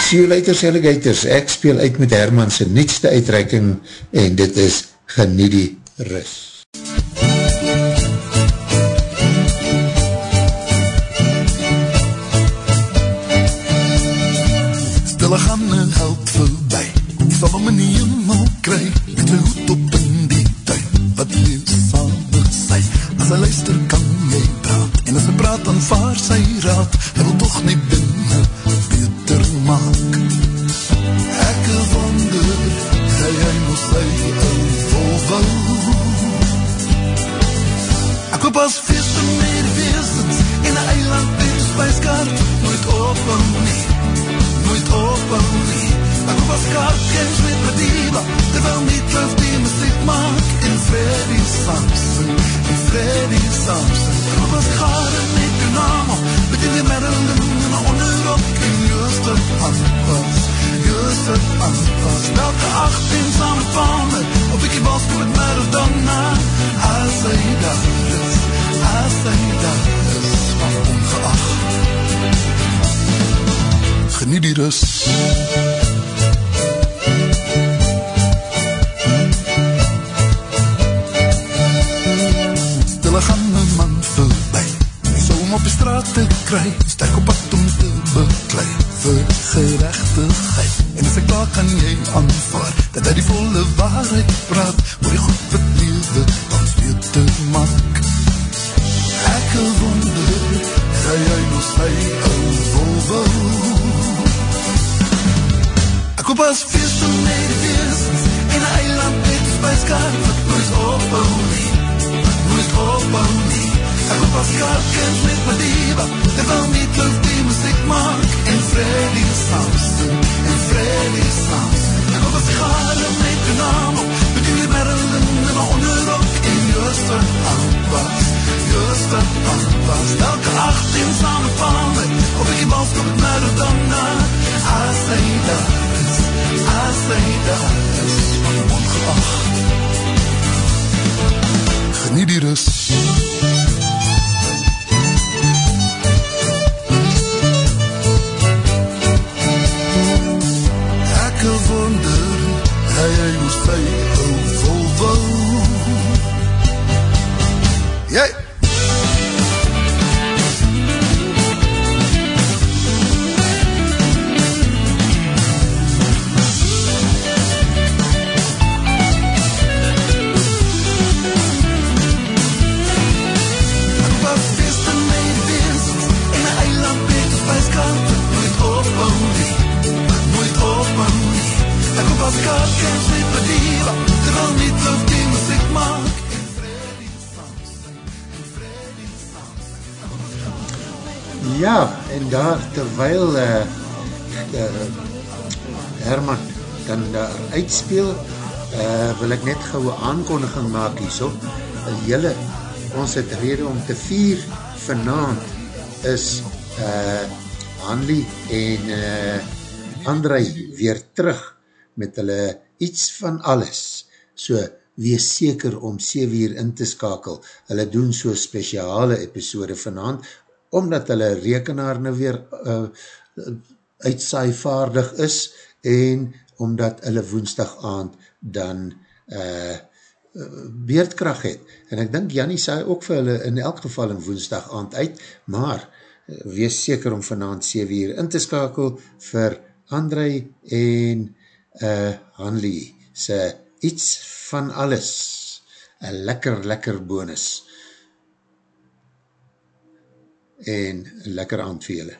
See you later, alligators, ek speel uit met Herman sy nietste uitreiking, en dit is geniet die rust. Stille gaan en help voorbij. Sal om in die hemel kry Met my hoed op in die tuin Wat leefsalig sy. As hy luister kan jy praat En as hy praat dan vaar sy raad. Hy wil toch nie binnen beter maak. Ek wonder Sy hy moet sy een Volvo Ek hoop as feest met weesens En een eiland met spijskaart Nooit open nie opbou nie Ek op as kaartkens met my diva Terwyl Meatloaf die muziek maak En Freddy Samson, en Freddy Samson Ek op as garen met Dynamo Met in die merrende moen en onderop En Jooster Anpas, Jooster Anpas Welke acht eenzame paande Op ek die bas kom met Maradona As hy daar is, as hy daar is Van ongeacht geniet die rust. Stille gaan my man voorbij, so om op die straat te kry, sterk op pad om te beklei, vir gerechtigheid. En as ek klaar kan jy aanvaard, dat hy die volle waarheid praat, oor die goed wat lewe Ek hoop as karkens met my diva Terwyl nie kloof die muziek maak En Freddy Samson En Freddy Samson. Ek hoop as die gare met die naam op? Met die Marilyn in my onderrok. En Jooster aanpas Jooster aanpas Elke 18 saam met Palme Op ek die balskop met Maradona As hy daar is As hy daar is. Ongeacht. Geniet die rust Ja, daar terwijl uh, uh, Herman dan daar uitspeel, uh, wil ek net gauwe aankondiging maak hierso. Uh, jylle, ons het rede om te vier vanavond is uh, Hanlie en uh, André weer terug met hulle iets van alles. So, wees seker om 7 uur in te skakel. Hulle doen so speciale episode vanavond, omdat hulle rekenaar nou weer uh, uitsaaivaardig is en omdat hulle woensdag aand dan uh, beerdkracht het. En ek dink Jannie saai ook vir hulle in elk geval in woensdag aand uit, maar uh, wees seker om vanavond 7 uur in te skakel vir André en uh, Hanlie se iets van alles. Een lekker, lekker bonus. En lekker aand vir julle.